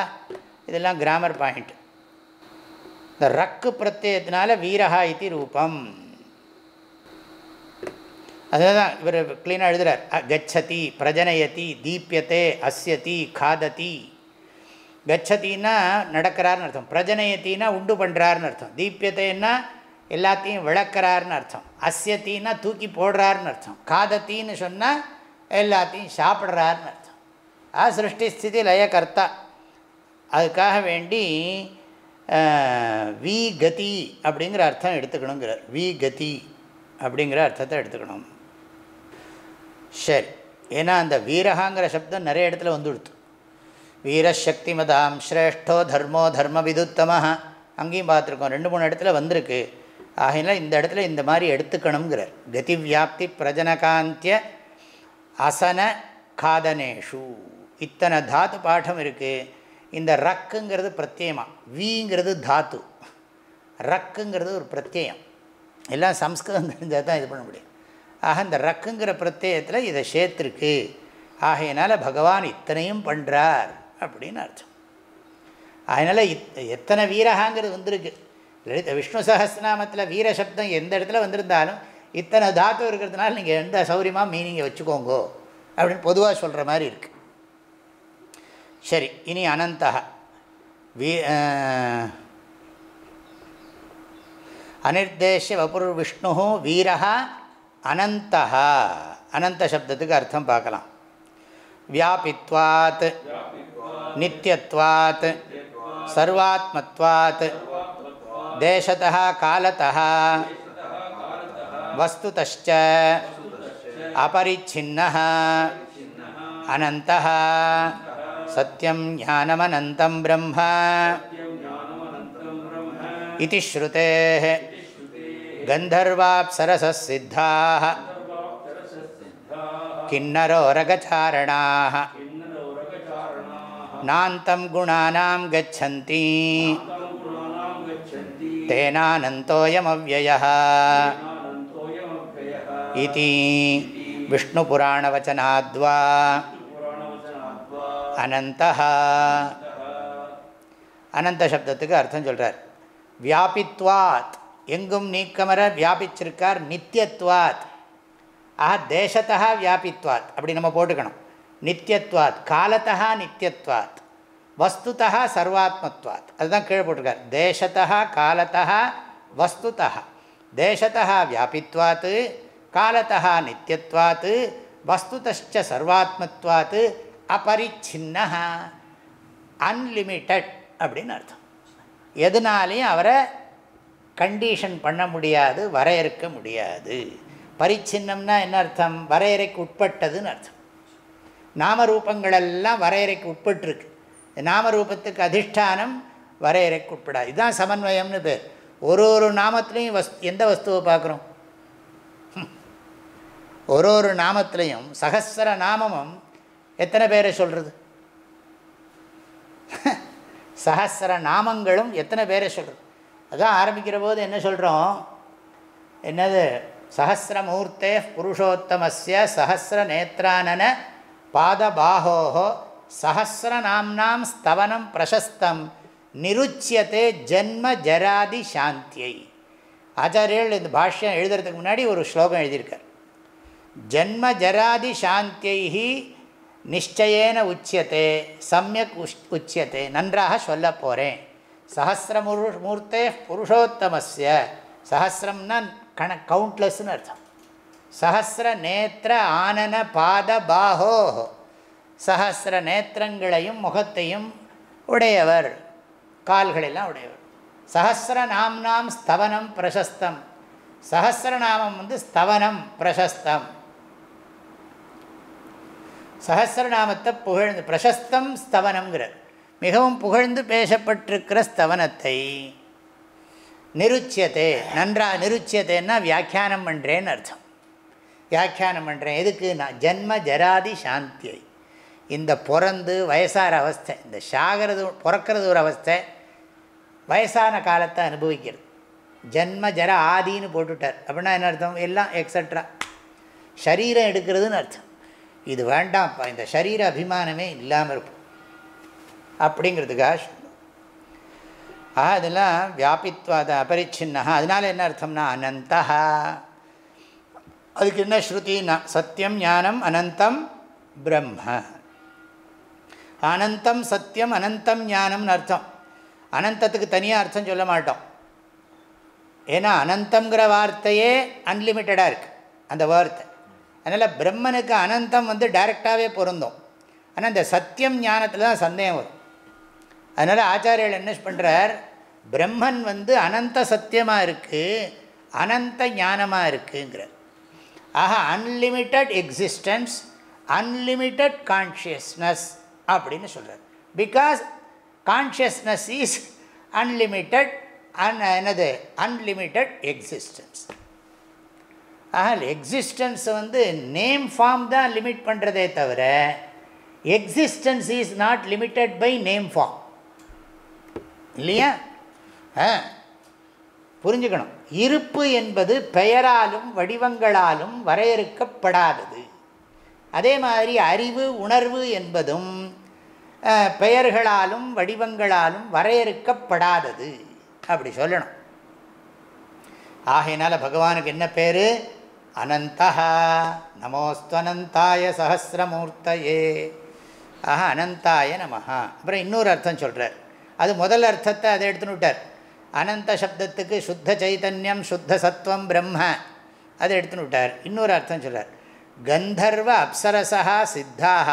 Speaker 1: இதெல்லாம் கிராமர் பாயிண்ட் இந்த ரக்கு பிரத்யத்தினால வீரஹா இது ரூபம். அதுதான் இவர் க்ளீனாக எழுதுகிறார் கச்சதி பிரஜனயதி தீப்பியத்தே அஸ்யதி காததி. கச்சத்தின்னா நடக்கிறார்னு அர்த்தம். பிரஜனயத்தின்னா உண்டு பண்ணுறாருன்னு அர்த்தம். தீப்பியத்தைன்னா எல்லாத்தையும் விளக்கிறாருன்னு அர்த்தம். அஸ்யத்தின்னா தூக்கி போடுறாருன்னு அர்த்தம். காதத்தின்னு சொன்னால் எல்லாத்தையும் சாப்பிட்றாருன்னு அர்த்தம். ஆ சிருஷ்டி ஸ்திதி லயகர்த்தா. அதுக்காக வேண்டி வி கதி அப்படிங்கிற அர்த்தம் எடுத்துக்கணுங்கிறார். வி கதி அப்படிங்கிற அர்த்தத்தை எடுத்துக்கணும். சரி ஏன்னா அந்த வீரகாங்கிற சப்தம் நிறைய இடத்துல வந்துடுத்து வீரசக்தி மதாம் ஸ்ரேஷ்டோ தர்மோ தர்ம விதுத்தமாக அங்கேயும் பார்த்துருக்கோம். ரெண்டு மூணு இடத்துல வந்திருக்கு. ஆகினால் இந்த இடத்துல இந்த மாதிரி எடுத்துக்கணுங்கிறார் கதி வியாப்தி பிரஜனகாந்திய அசன காதனேஷு. இத்தனை தாத்து பாடம் இருக்குது இந்த ரக்குங்கிறது பிரத்யமாக வீங்கிறது தாத்து. ரக்குங்கிறது ஒரு பிரத்யம். எல்லாம் சம்ஸ்கிருதம் தெரிஞ்சால் தான் இது பண்ண முடியும். ஆக இந்த ரக்குங்கிற பிரத்யேகத்தில் இதை சேர்த்துருக்கு. ஆகையினால் பகவான் இத்தனையும் பண்ணுறார் அப்படின்னு அர்த்தம். அதனால் இத் எத்தனை வீரகாங்கிறது வந்திருக்கு. லலித விஷ்ணு சஹஸ்நாமத்தில் வீர சப்தம் எந்த இடத்துல வந்திருந்தாலும் இத்தனை தாத்து இருக்கிறதுனால நீங்கள் எந்த சௌரியமாக மீனிங்கை வச்சுக்கோங்கோ அப்படின்னு பொதுவாக சொல்கிற மாதிரி இருக்குது சரி இனி அனந்தா. வீ அனிர்தேஷ வபுர் விஷ்ணு வீரகா அனந்தகா அனந்த சப்தத்துக்கு அர்த்தம் பார்க்கலாம். வியாபித்வாத். நித்தியத்வாத் சர்வாத்மத்வாத். தேசத்தா காலத்தா வஸ்துதச்ச அபரிச்சின்ன அனந்த சத்தியம் ஞானமனந்தம் பிரம்ம. இது ஸ்ருதே गन्धर्वाप्सरससिद्धाः। किन्नरोरगचारणाः। नान्तं गुणानां गच्छन्ति। तेनानन्तोऽयमव्ययः। इति विष्णुपुराणवचनाद्वा। अनन्तः। अनन्तशब्दतुक् अर्थं चल् व्यापित्वात्। எங்கும் நீக்கமர வியாபிச்சிருக்கார் நித்தியத்வாத். ஆஹ் தேசத்தா வியாபித்வாத். அப்படி நம்ம போட்டுக்கணும். நித்தியத்வாத் காலத்தா நித்தியத்வாத் வஸ்துதா சர்வாத்மத்வாத். அதுதான் கீழே போட்டிருக்கார். தேசத்தா காலத்தா வஸ்துதா தேசத்தா வியாபித்வாத் காலத்தா நித்தியத்வாத் வஸ்துதச்ச சர்வாத்மத்வாத் அபரிச்சின்ன அன்லிமிட்டட் அப்படின்னு அர்த்தம். எதுனாலையும் அவரை கண்டிஷன் பண்ண முடியாது வரையறுக்க முடியாது. பரிச்சின்னம்னா என்ன அர்த்தம்? வரையறைக்கு உட்பட்டதுன்னு அர்த்தம். நாமரூபங்களெல்லாம் வரையறைக்கு உட்பட்டிருக்கு. நாமரூபத்துக்கு அதிஷ்டானம் வரையறைக்கு உட்படாது. இதுதான் சமன்வயம்னு பேர். ஒரு ஒரு நாமத்துலேயும் வஸ் எந்த வஸ்துவை பார்க்குறோம்? ஒரு ஒரு நாமத்துலேயும் சகசர நாமமும் எத்தனை பேரை சொல்கிறது சகசர நாமங்களும் எத்தனை பேரை சொல்கிறது அதான் ஆரம்பிக்கிற போது என்ன சொல்கிறோம் என்னது? சஹசிரமூர்த்தே புருஷோத்தமஸ்ய சஹசிர நேத்ரானன பாதபாகோ சஹசிரநாம்னாம் ஸ்தவனம் பிரசஸ்தம் நிருச்சியத்தே ஜென்ம ஜராதி சாந்தியை. ஆச்சாரியர்கள் இந்த பாஷ்யம் எழுதுறதுக்கு முன்னாடி ஒரு ஸ்லோகம் எழுதியிருக்கார். ஜென்ம ஜராதி சாந்தியை நிச்சயேன உச்சியத்தை சமயக் உஷ் உச்சியத்தே நன்றாக சொல்ல போகிறேன் சஹசிரமுரு மூர்த்தே புருஷோத்தமஸ்ய. சஹசிரம்னா கண கவுண்ட்லெஸ்னு அர்த்தம். சஹசிர நேத்திர ஆனன பாத பாஹோ. சஹசிர நேத்திரங்களையும் முகத்தையும் உடையவர். கால்களெல்லாம் உடையவர். சஹசிர நாம்னாம் ஸ்தவனம் பிரசஸ்தம். சஹசிரநாமம் வந்து ஸ்தவனம் பிரசஸ்தம். சஹசிரநாமத்தை புகழ்ந்து பிரசஸ்தம் ஸ்தவனம்ங்கிறார். மிகவும் புகழ்ந்து பேசப்பட்டிருக்கிற ஸ்தவனத்தை நிருச்சியத்தே நன்றாக நிருச்சியத்தைன்னா வியாக்கியானம் பண்ணுறேன்னு அர்த்தம். வியாக்கியானம் பண்ணுறேன் எதுக்கு? நான் ஜென்ம ஜராதி சாந்தியை. இந்த பிறந்து வயசான அவஸ்தை இந்த சாகிறது பிறக்கிறது ஒரு அவஸ்தை வயசான காலத்தை அனுபவிக்கிறது. ஜென்ம ஜர ஆதின்னு போட்டுட்டார். அப்படின்னா என்ன அர்த்தம்? எல்லாம் எக்ஸட்ரா சரீரம் எடுக்கிறதுன்னு அர்த்தம். இது வேண்டாம்ப்பா. இந்த சரீர அபிமானமே இல்லாமல் இருக்கும். அப்படிங்கிறதுக்காக சொன்னோம். ஆஹா இதெல்லாம் வியாபித்வாத அபரிச்சின்னா அதனால் என்ன அர்த்தம்னா அனந்தா அதுக்கு என்ன ஸ்ருதினா சத்தியம் ஞானம் அனந்தம் பிரம்ம. அனந்தம் சத்தியம் அனந்தம் ஞானம்னு அர்த்தம். அனந்தத்துக்கு தனியாக அர்த்தம் சொல்ல மாட்டோம். ஏன்னா அனந்தங்கிற வார்த்தையே அன்லிமிட்டடாக இருக்குது அந்த வார்த்தை அதனால் பிரம்மனுக்கு அனந்தம் வந்து டைரெக்டாகவே பொருந்தும். ஆனால் இந்த சத்தியம் ஞானத்தில் தான் சந்தேகம் வரும். அதனால் ஆச்சாரியர்கள் என்ன பண்ணுறார் பிரம்மன் வந்து அனந்த சத்தியமாக இருக்குது அனந்த ஞானமாக இருக்குங்கிறார். ஆக அன்லிமிட்டட் எக்ஸிஸ்டன்ஸ் அன்லிமிட்டட் கான்ஷியஸ்னஸ் அப்படின்னு சொல்கிறார் because consciousness is unlimited an என்னது? அன்லிமிட்டட் எக்ஸிஸ்டன்ஸ் ஆக எக்ஸிஸ்டன்ஸ் வந்து நேம் ஃபார்ம் தான் லிமிட் பண்ணுறதே தவிர existence is not limited by name form இல்லையா? ஆ புரிஞ்சுக்கணும். இருப்பு என்பது பெயராலும் வடிவங்களாலும் வரையறுக்கப்படாதது. அதே மாதிரி அறிவு உணர்வு என்பதும் பெயர்களாலும் வடிவங்களாலும் வரையறுக்கப்படாதது. அப்படி சொல்லணும். ஆகையினால பகவானுக்கு என்ன பேர்? அனந்தா நமோஸ்துவனந்தாய சஹசிரமூர்த்தையே ஆஹா அனந்தாய நமஹா. அப்புறம் இன்னொரு அர்த்தம் சொல்கிறார் அது முதல் அர்த்தத்தை அதை எடுத்துன்னு விட்டார். அனந்த சப்தத்துக்கு சுத்த சைத்தன்யம் சுத்த சத்வம் பிரம்ம. அதை எடுத்துன்னு விட்டார். இன்னொரு அர்த்தம் சொல்கிறார் கந்தர்வ அப்சரசா சித்தாக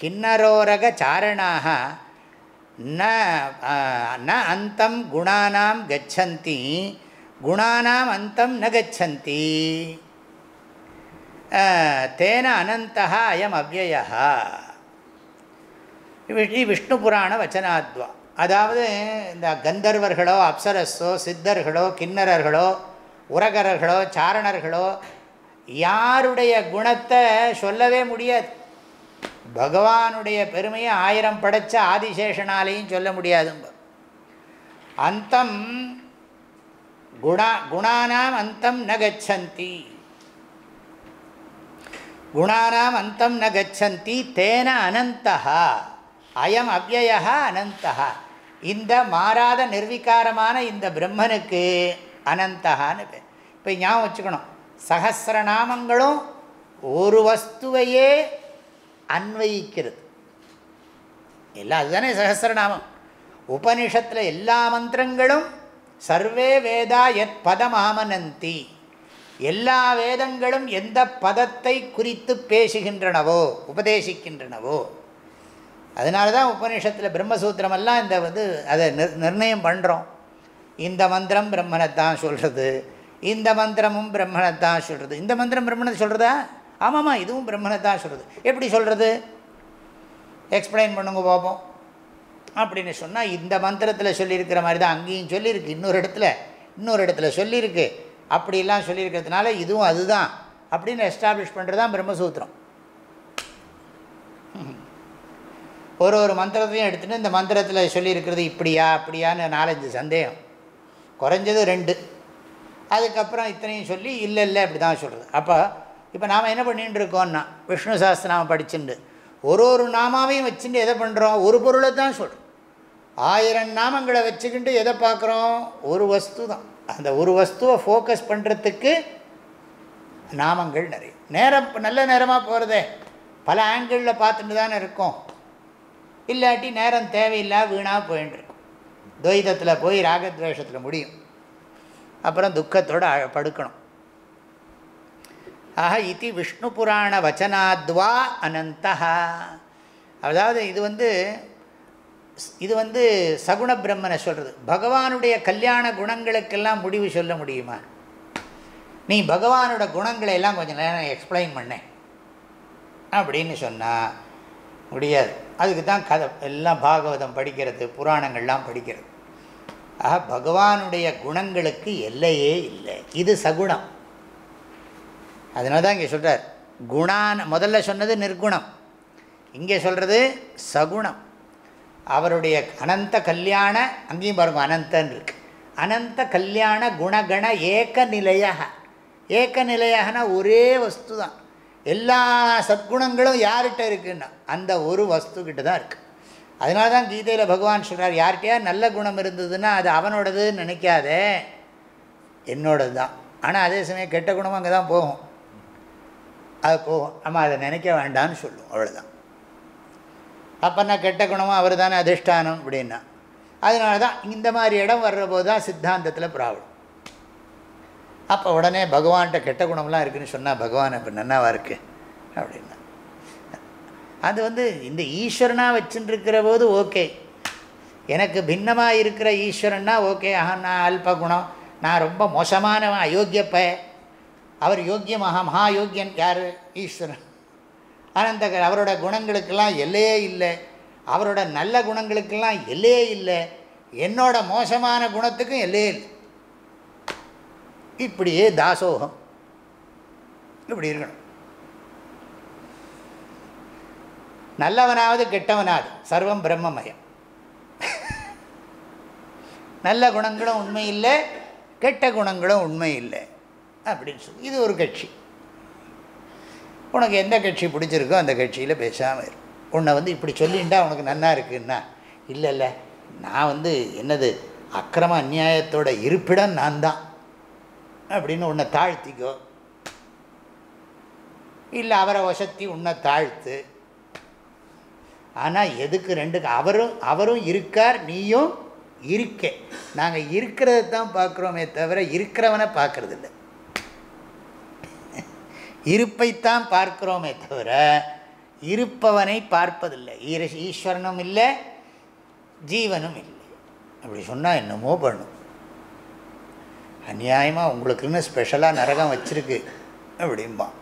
Speaker 1: கிண்ணரோரக சாரணாக ந ந அந்தம் குணானாம் கச்சந்தி குணானாம் அந்தம் ந கச்சந்தி. தேன அனந்தா அயம் அவ்வயா விஷ்ணு புராண வச்சனாத்வா. அதாவது இந்த கந்தர்வர்களோ அப்சரஸோ சித்தர்களோ கிண்ணறர்களோ உரகரர்களோ சாரணர்களோ யாருடைய குணத்தை சொல்லவே முடியாது. பகவானுடைய பெருமையை ஆயிரம் படைத்த ஆதிசேஷனாலையும் சொல்ல முடியாதுங்க அந்தம் குணா குணானாம் அந்தம் ந கச்சந்தி. குணானாம் அந்தம் ந கச்சந்தி தேன அனந்தா அயம் அவ்வயா அனந்தா இந்த மாறாத நிர்வீகாரமான இந்த பிரம்மனுக்கு அனந்தகான்னு பேர். இப்போ ஞாபகம் வச்சுக்கணும். சகசிரநாமங்களும் ஒரு வஸ்துவையே அன்வயிக்கிறது. எல்லாம் அதுதானே சகசிரநாமம். உபனிஷத்தில் எல்லா மந்திரங்களும் சர்வே வேதா எத் பதமாமனந்தி. எல்லா வேதங்களும் எந்த பதத்தை குறித்து பேசுகின்றனவோ உபதேசிக்கின்றனவோ அதனால தான் உபநிஷத்தில் பிரம்மசூத்திரமெல்லாம் இந்த வந்து அதை நிர் நிர்ணயம் பண்ணுறோம் இந்த மந்திரம் பிரம்மனைத்தான் சொல்கிறது இந்த மந்திரமும் பிரம்மனைத்தான் சொல்கிறது இந்த மந்திரம் பிரம்மனை சொல்கிறதா ஆமாம்மா இதுவும் பிரம்மனைத்தான் சொல்கிறது எப்படி சொல்கிறது எக்ஸ்பிளைன் பண்ணுங்க பார்ப்போம் அப்படின்னு சொன்னால் இந்த மந்திரத்தில் சொல்லியிருக்கிற மாதிரி தான் அங்கேயும் சொல்லியிருக்கு இன்னொரு இடத்துல இன்னொரு இடத்துல சொல்லியிருக்கு. அப்படிலாம் சொல்லியிருக்கிறதுனால இதுவும் அதுதான். அப்படின்னு எஸ்டாப்ளிஷ் பண்ணுறது தான் பிரம்மசூத்திரம். ஒரு ஒரு மந்திரத்தையும் எடுத்துகிட்டு இந்த மந்திரத்தில் சொல்லியிருக்கிறது இப்படியா அப்படியான்னு நாலஞ்சு சந்தேகம். குறைஞ்சது ரெண்டு. அதுக்கப்புறம் இத்தனையும் சொல்லி இல்லை இல்லை அப்படி தான் சொல்கிறது அப்போ இப்போ நாம் என்ன பண்ணிகிட்டு இருக்கோம்னா விஷ்ணு சாஸ்திரநாமம் படிச்சுண்டு ஒரு ஒரு நாமாவையும் வச்சுட்டு எதை பண்ணுறோம் ஒரு பொருளை தான் சொல்கிறோம் ஆயிரம் நாமங்களை வச்சுக்கிட்டு எதை பார்க்குறோம்? ஒரு வஸ்து தான். அந்த ஒரு வஸ்துவை ஃபோக்கஸ் பண்ணுறதுக்கு நாமங்கள் நிறைய. நேரம் நல்ல நேரமாக போகிறதே பல ஆங்கிளில் பார்த்துட்டு தானே இருக்கோம். இல்லாட்டி நேரம் தேவையில்லா வீணாக போயின்னு இருக்கும் துவைதத்தில் போய் ராகத்வேஷத்தில் முடியும். அப்புறம் துக்கத்தோடு அழ படுக்கணும். ஆக இது விஷ்ணு புராண வச்சனாத்வா அனந்தா அதாவது இது வந்து இது வந்து சகுண பிரம்மனை சொல்கிறது பகவானுடைய கல்யாண குணங்களுக்கெல்லாம் முடிவு சொல்ல முடியுமா? நீ பகவானோட குணங்களை எல்லாம் கொஞ்சம் நேரம் எக்ஸ்பிளைன் பண்ணேன். அப்படின்னு சொன்னால் முடியாது. அதுக்கு தான் கதை. எல்லாம் பாகவதம் படிக்கிறது புராணங்கள்லாம் படிக்கிறது. ஆக பகவானுடைய குணங்களுக்கு எல்லையே இல்லை. இது சகுணம். அதனால தான் இங்கே சொல்கிறார் குணான் முதல்ல சொன்னது நிர்குணம். இங்கே சொல்கிறது சகுணம். அவருடைய அனந்த கல்யாண அங்கேயும் பாருங்க அனந்தன் இருக்கு அனந்த கல்யாண குணகண ஏக நிலையாக ஏக நிலையாகனா ஒரே வஸ்து தான் எல்லா சத்குணங்களும் யார்கிட்ட இருக்குன்னா அந்த ஒரு வஸ்துக்கிட்ட தான் இருக்குது அதனால தான் கீதையில் பகவான் சொல்கிறார் யார்கிட்டயா நல்ல குணம் இருந்ததுன்னா அது அவனோடதுன்னு நினைக்காதே. என்னோடது தான் ஆனால் அதே சமயம் கெட்ட குணமும் அங்கே தான் போகும். அது போகும். நம்ம அதை நினைக்க வேண்டாம்னு சொல்லும். அவ்வளோதான் அப்போனா கெட்ட குணமும் அவர் தானே அதிஷ்டானம் அப்படின்னா அதனால தான் இந்த மாதிரி இடம் வர்ற போது தான் சித்தாந்தத்தில் ப்ராப்ளம். அப்போ உடனே பகவான்கிட்ட கெட்ட குணம்லாம் இருக்குதுன்னு சொன்னால் பகவான் இப்போ நன்னாவா இருக்கு? அப்படின்னா. அது வந்து இந்த ஈஸ்வரனாக வச்சுட்டுருக்கிற போது ஓகே. எனக்கு பின்னமாக இருக்கிற ஈஸ்வரன்னா ஓகே. ஆஹா நான் அல்ப குணம் நான் ரொம்ப மோசமானவன் அயோக்கியப்ப. அவர் யோக்கியமாக மகா யோக்கியன் யார்? ஈஸ்வரன். ஆனந்தகர் அவரோட குணங்களுக்கெல்லாம் எல்லையே இல்லை. அவரோட நல்ல குணங்களுக்கெல்லாம் எல்லையே இல்லை. என்னோட மோசமான குணத்துக்கும் எல்லையே இல்லை. இப்படியே தாசோகம். இப்படி இருக்கணும். நல்லவனாவது கெட்டவனாவது சர்வம் பிரம்மமயம். நல்ல குணங்களும் உண்மை இல்லை கெட்ட குணங்களும் உண்மை இல்லை அப்படின்னு சொல்லி. இது ஒரு கட்சி. உனக்கு எந்த கட்சி பிடிச்சிருக்கோ அந்த கட்சியில் பேசாமல் இருக்கும் உன்னை வந்து இப்படி சொல்லிண்டா உனக்கு நன்னா இருக்குன்னா. இல்லை இல்லை நான் வந்து என்னது அக்கிரம அந்நியாயத்தோட இருப்பிடம் நான் தான் அப்படின்னு உன்னை தாழ்த்திக்கோ. இல்லை அவரை வசத்தி உன்னை தாழ்த்து. ஆனால் எதுக்கு ரெண்டுக்கு அவரும் அவரும் இருக்கார் நீயும் இருக்கே. நாங்கள் இருக்கிறத தான் பார்க்குறோமே தவிர இருக்கிறவனை பார்க்குறதில்ல. இருப்பைத்தான் பார்க்கிறோமே தவிர இருப்பவனை பார்ப்பதில்லை. ஈர ஈஸ்வரனும் இல்லை ஜீவனும் இல்லை. அப்படி சொன்னால் என்னமோ பண்ணும். அநியாயமாக உங்களுக்குன்னு ஸ்பெஷலாக நரகம் வச்சுருக்கு. அப்படிம்பான்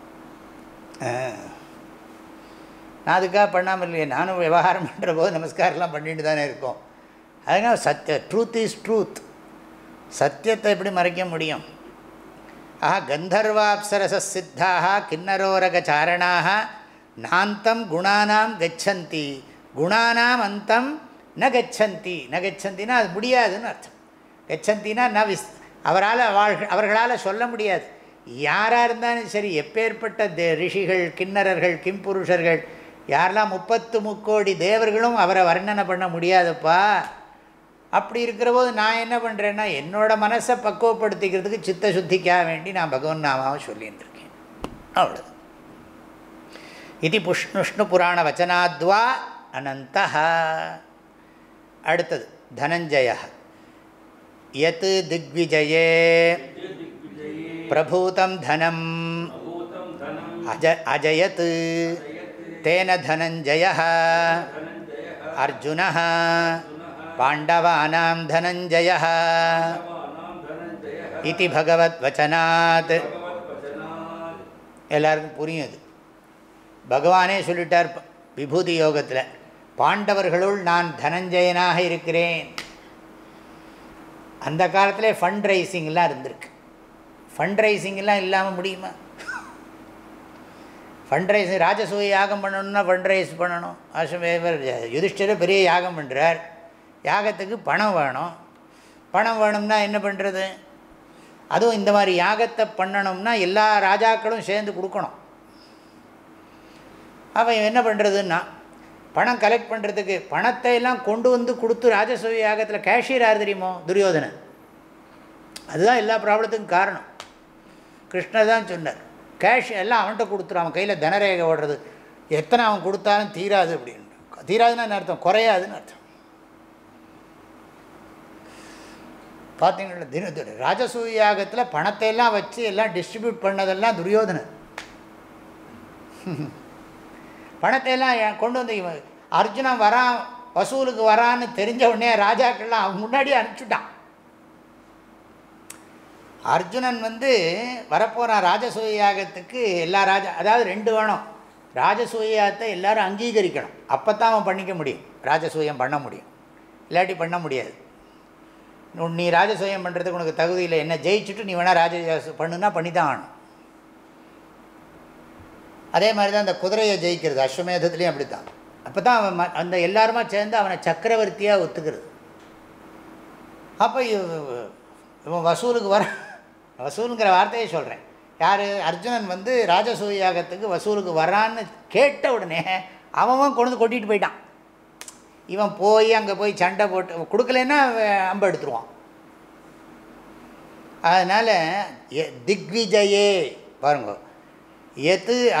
Speaker 1: நான் அதுக்காக பண்ணாமல் இல்லையே நானும் விவகாரம் பண்ணுற போது நமஸ்காரம்லாம் பண்ணிட்டு தானே இருக்கோம். அதனால் சத்திய ட்ரூத் இஸ் ட்ரூத் சத்தியத்தை எப்படி மறைக்க முடியும்? ஆஹா கந்தர்வாப்சரச சித்தாக கிண்ணரோரகச்சாரணாக நாந்தம் குணானாம் கச்சந்தி குணானாம் அந்தம் ந கச்சந்தி. ந கச்சந்தினா அது முடியாதுன்னு அர்த்தம். கச்சந்தினா ந விஸ் அவரால் அவர்களால் சொல்ல முடியாது. யாராக இருந்தாலும் சரி எப்பேற்பட்ட தே ரிஷிகள் கிண்ணறர்கள் கிம்புருஷர்கள் யாரெல்லாம் முப்பத்து முக்கோடி தேவர்களும் அவரை வர்ணனை பண்ண முடியாதுப்பா. அப்படி இருக்கிற போது நான் என்ன பண்ணுறேன்னா என்னோட மனசை பக்குவப்படுத்திக்கிறதுக்கு சித்த சுத்திக்காக வேண்டி நான் பகவன் நாமாவை சொல்லின்னு இருக்கேன் அவ்வளோ இது புஷ்ணுஷ்ணு புராண வச்சனாத்வா அனந்த அடுத்தது தனஞ்சயா யத் திக்விஜயே பிரபூதம் தனம்
Speaker 2: भूतं धनं
Speaker 1: அஜ அஜயத் தேன தனஞ்சய அர்ஜுன பாண்டவானாம் தனஞ்சய
Speaker 2: नाम धनञ्जयः
Speaker 1: இது பகவத் வச்சனாத்
Speaker 2: भगवद्वचनात्
Speaker 1: எல்லாருக்கும் புரியும் இது பகவானே சொல்லிட்டார் ப- விபூதி யோகத்தில் பாண்டவர்களுள் நான் தனஞ்சயனாக இருக்கிறேன் அந்த காலத்தில் ஃபண்ட் ரைசிங்லாம் இருந்திருக்கு. ஃபண்ட் ரைசிங்லாம் இல்லாமல் முடியுமா? ஃபண்ட் ரைஸ் ராஜசூய யாகம் பண்ணணும்னா ஃபண்ட் ரைஸ் பண்ணணும் அஸ்வமேவர் யுதிஷ்டர் பெரிய யாகம் பண்ணுறார் யாகத்துக்கு பணம் வேணும். பணம் வேணும்னா என்ன பண்ணுறது அதுவும் இந்த மாதிரி யாகத்தை பண்ணணும்னா எல்லா ராஜாக்களும் சேர்ந்து கொடுக்கணும். அவன் என்ன பண்ணுறதுன்னா பணம் கலெக்ட் பண்ணுறதுக்கு பணத்தை எல்லாம் கொண்டு வந்து கொடுத்து ராஜசூய யாகத்தில் கேஷியர் யார் தெரியுமோ? துரியோதனன். அதுதான் எல்லா ப்ராப்ளத்துக்கும் காரணம். கிருஷ்ணர் தான் சொன்னார் கேஷ் எல்லாம் அவன்கிட்ட கொடுத்துரும் அவன் கையில் தனரேகை ஓடுறது. எத்தனை அவன் கொடுத்தாலும் தீராது அப்படின்னு. தீராதுன்னு அர்த்தம்? குறையாதுன்னு அர்த்தம். பார்த்தீங்களா தின தின- ராஜசூய யாகத்தில் பணத்தை எல்லாம் வச்சு எல்லாம் டிஸ்ட்ரிபியூட் பண்ணதெல்லாம் துரியோதனன். பணத்தை எல்லாம் கொண்டு வந்து இவன் அர்ஜுனன் வரான் வசூலுக்கு வரான்னு தெரிஞ்ச உடனே ராஜாக்கள்லாம் அவன் முன்னாடியே அனுப்பிச்சுட்டான். அர்ஜுனன் வந்து வரப்போகிறான் ராஜசூய யாகத்துக்கு எல்லா ராஜா அதாவது ரெண்டு வேணும். ராஜசூயத்தை எல்லாரும் அங்கீகரிக்கணும். அப்போ தான் அவன் பண்ணிக்க முடியும். ராஜசூயம் பண்ண முடியும். இல்லாட்டி பண்ண முடியாது. நீ ராஜசூயம் பண்ணுறதுக்கு உனக்கு தகுதி இல்லை. என்ன ஜெயிச்சுட்டு நீ வேணால் ராஜ பண்ணுன்னா பண்ணி தான் ஆகணும். அதே மாதிரி தான் அந்த குதிரையை ஜெயிக்கிறது அஸ்வமேதத்துலேயும் அப்படி தான் அப்போ தான் அவன் ம- அந்த எல்லாருமா சேர்ந்து அவனை சக்கரவர்த்தியாக ஒத்துக்கிறது. அப்போ இவன் வசூலுக்கு வர வசூலுங்கிற வார்த்தையை சொல்கிறேன் யார்? அர்ஜுனன் வந்து ராஜசூயாகத்துக்கு வசூலுக்கு வரான்னு கேட்ட உடனே அவன் கொண்டு வந்து கொட்டிட்டு போயிட்டான். இவன் போய் அங்கே போய் சண்டை போட்டு கொடுக்கலன்னா அவன் அம்பு எடுத்துருவான். அதனால் திக்விஜயே பாருங்க எது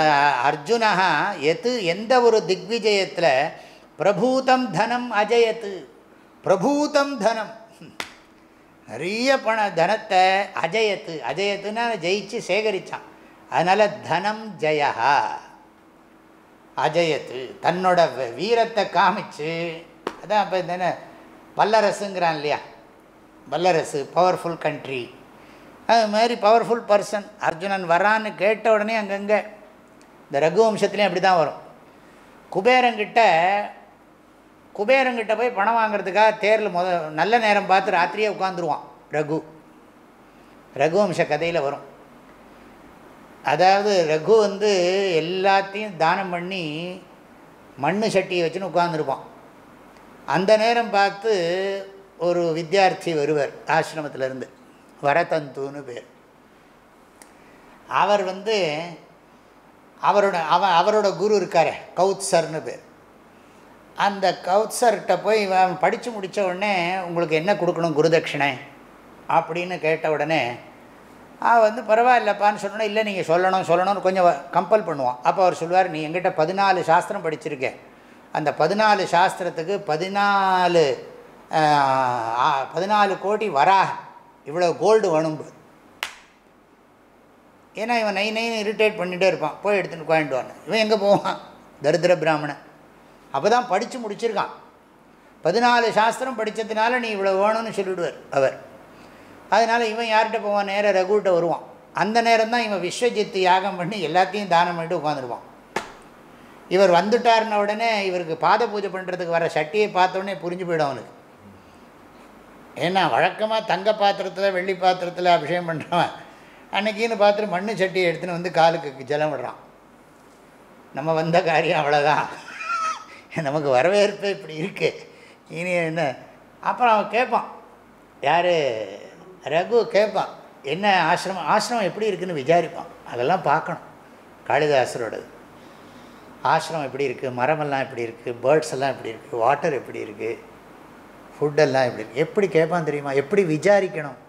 Speaker 1: அர்ஜுனா எது எந்த ஒரு திக்விஜயத்தில் பிரபூதம் தனம் அஜயத்து? பிரபூதம் தனம். நிறைய பண தனத்தை அஜயத்து. அஜயத்துன்னா ஜெயிச்சு சேகரித்தான் அதனால் தனம் ஜயா அஜயத்து. தன்னோட வீரத்தை காமிச்சு அதான் இப்போ என்ன வல்லரசுங்கிறான் இல்லையா? வல்லரசு பவர்ஃபுல் கண்ட்ரி அது மாதிரி பவர்ஃபுல் பர்சன் அர்ஜுனன் வரான்னு கேட்ட உடனே அங்கங்கே இந்த ரகுவம்சத்துலேயும் அப்படி தான் வரும். குபேரங்கிட்ட குபேரங்கிட்ட போய் பணம் வாங்குறதுக்காக தேரில் முத நல்ல நேரம் பார்த்து ராத்திரியே உட்காந்துருவான் ரகு. ரகுவம்ச கதையில் வரும். அதாவது ரகு வந்து எல்லாத்தையும் தானம் பண்ணி மண்ணு சட்டியை வச்சுன்னு உட்காந்துருப்பான் அந்த நேரம் பார்த்து ஒரு வித்தியார்த்தி வருவார் ஆசிரமத்திலேருந்து. வரதந்துன்னு பேர். அவர் வந்து அவரோட அவன் அவரோட குரு இருக்கார் கவுத்சர்னு பேர். அந்த கவுத்சர்கிட்ட போய் இவன் படித்து முடித்த உடனே உங்களுக்கு என்ன கொடுக்கணும் குருதட்சிணை? அப்படின்னு கேட்ட உடனே அவன் வந்து பரவாயில்லப்பான்னு சொன்னோன்னா இல்லை நீங்கள் சொல்லணும் சொல்லணும்னு கொஞ்சம் கம்பல் பண்ணுவான். அப்போ அவர் சொல்லுவார் நீ எங்கிட்ட பதினாலு சாஸ்திரம் படிச்சிருக்கேன் அந்த பதினாலு சாஸ்திரத்துக்கு பதினாலு பதினாலு கோடி வரா. இவ்வளோ கோல்டு வேணும் ஏன்னா இவன் நை நைன் இரிட்டேட் பண்ணிகிட்டே இருப்பான். போய் எடுத்துன்னு உட்காந்துட்டு இவன் எங்கே போவான்? தரித்திர பிராமணன். அப்போ தான் படித்து முடிச்சிருக்கான். பதினாலு சாஸ்திரம் படித்ததுனால நீ இவ்வளோ வேணும்னு சொல்லிவிடுவார் அவர். அதனால் இவன் யார்கிட்ட போவான்? நேராக ரகுகிட்ட வருவான். அந்த நேரம் தான் இவன் விஸ்வஜித்து யாகம் பண்ணி எல்லாத்தையும் தானம் பண்ணிட்டு உட்காந்துருவான் இவர் வந்துட்டாருன உடனே இவருக்கு பாத பூஜை பண்ணுறதுக்கு வர சட்டியை பார்த்தோடனே புரிஞ்சு போயிடும் அவனுக்கு. ஏன்னா வழக்கமாக தங்க பாத்திரத்தில் வெள்ளி பாத்திரத்தில் அபிஷேகம் பண்ணுறவன் அன்னைக்கின்னு பார்த்துட்டு மண்ணு சட்டியை எடுத்துன்னு வந்து காலுக்கு ஜலம் விடுறான். நம்ம வந்த காரியம் அவ்வளோதான் நமக்கு வரவேற்பு இப்படி இருக்குது இனி என்ன? அப்புறம் அவன் கேட்பான். யார்? ரகு கேட்பான். என்ன ஆசிரமம் ஆசிரமம் எப்படி இருக்குதுன்னு விசாரிப்பான். அதெல்லாம் பார்க்கணும். காளிதாசரோடது. ஆசிரமம் எப்படி இருக்குது மரமெல்லாம் எப்படி இருக்குது பேர்ட்ஸ் எல்லாம் எப்படி இருக்குது வாட்டர் எப்படி இருக்குது ஃபுட்டெல்லாம் எப்படி எப்படி கேட்பான் தெரியுமா? எப்படி விசாரிக்கணும்?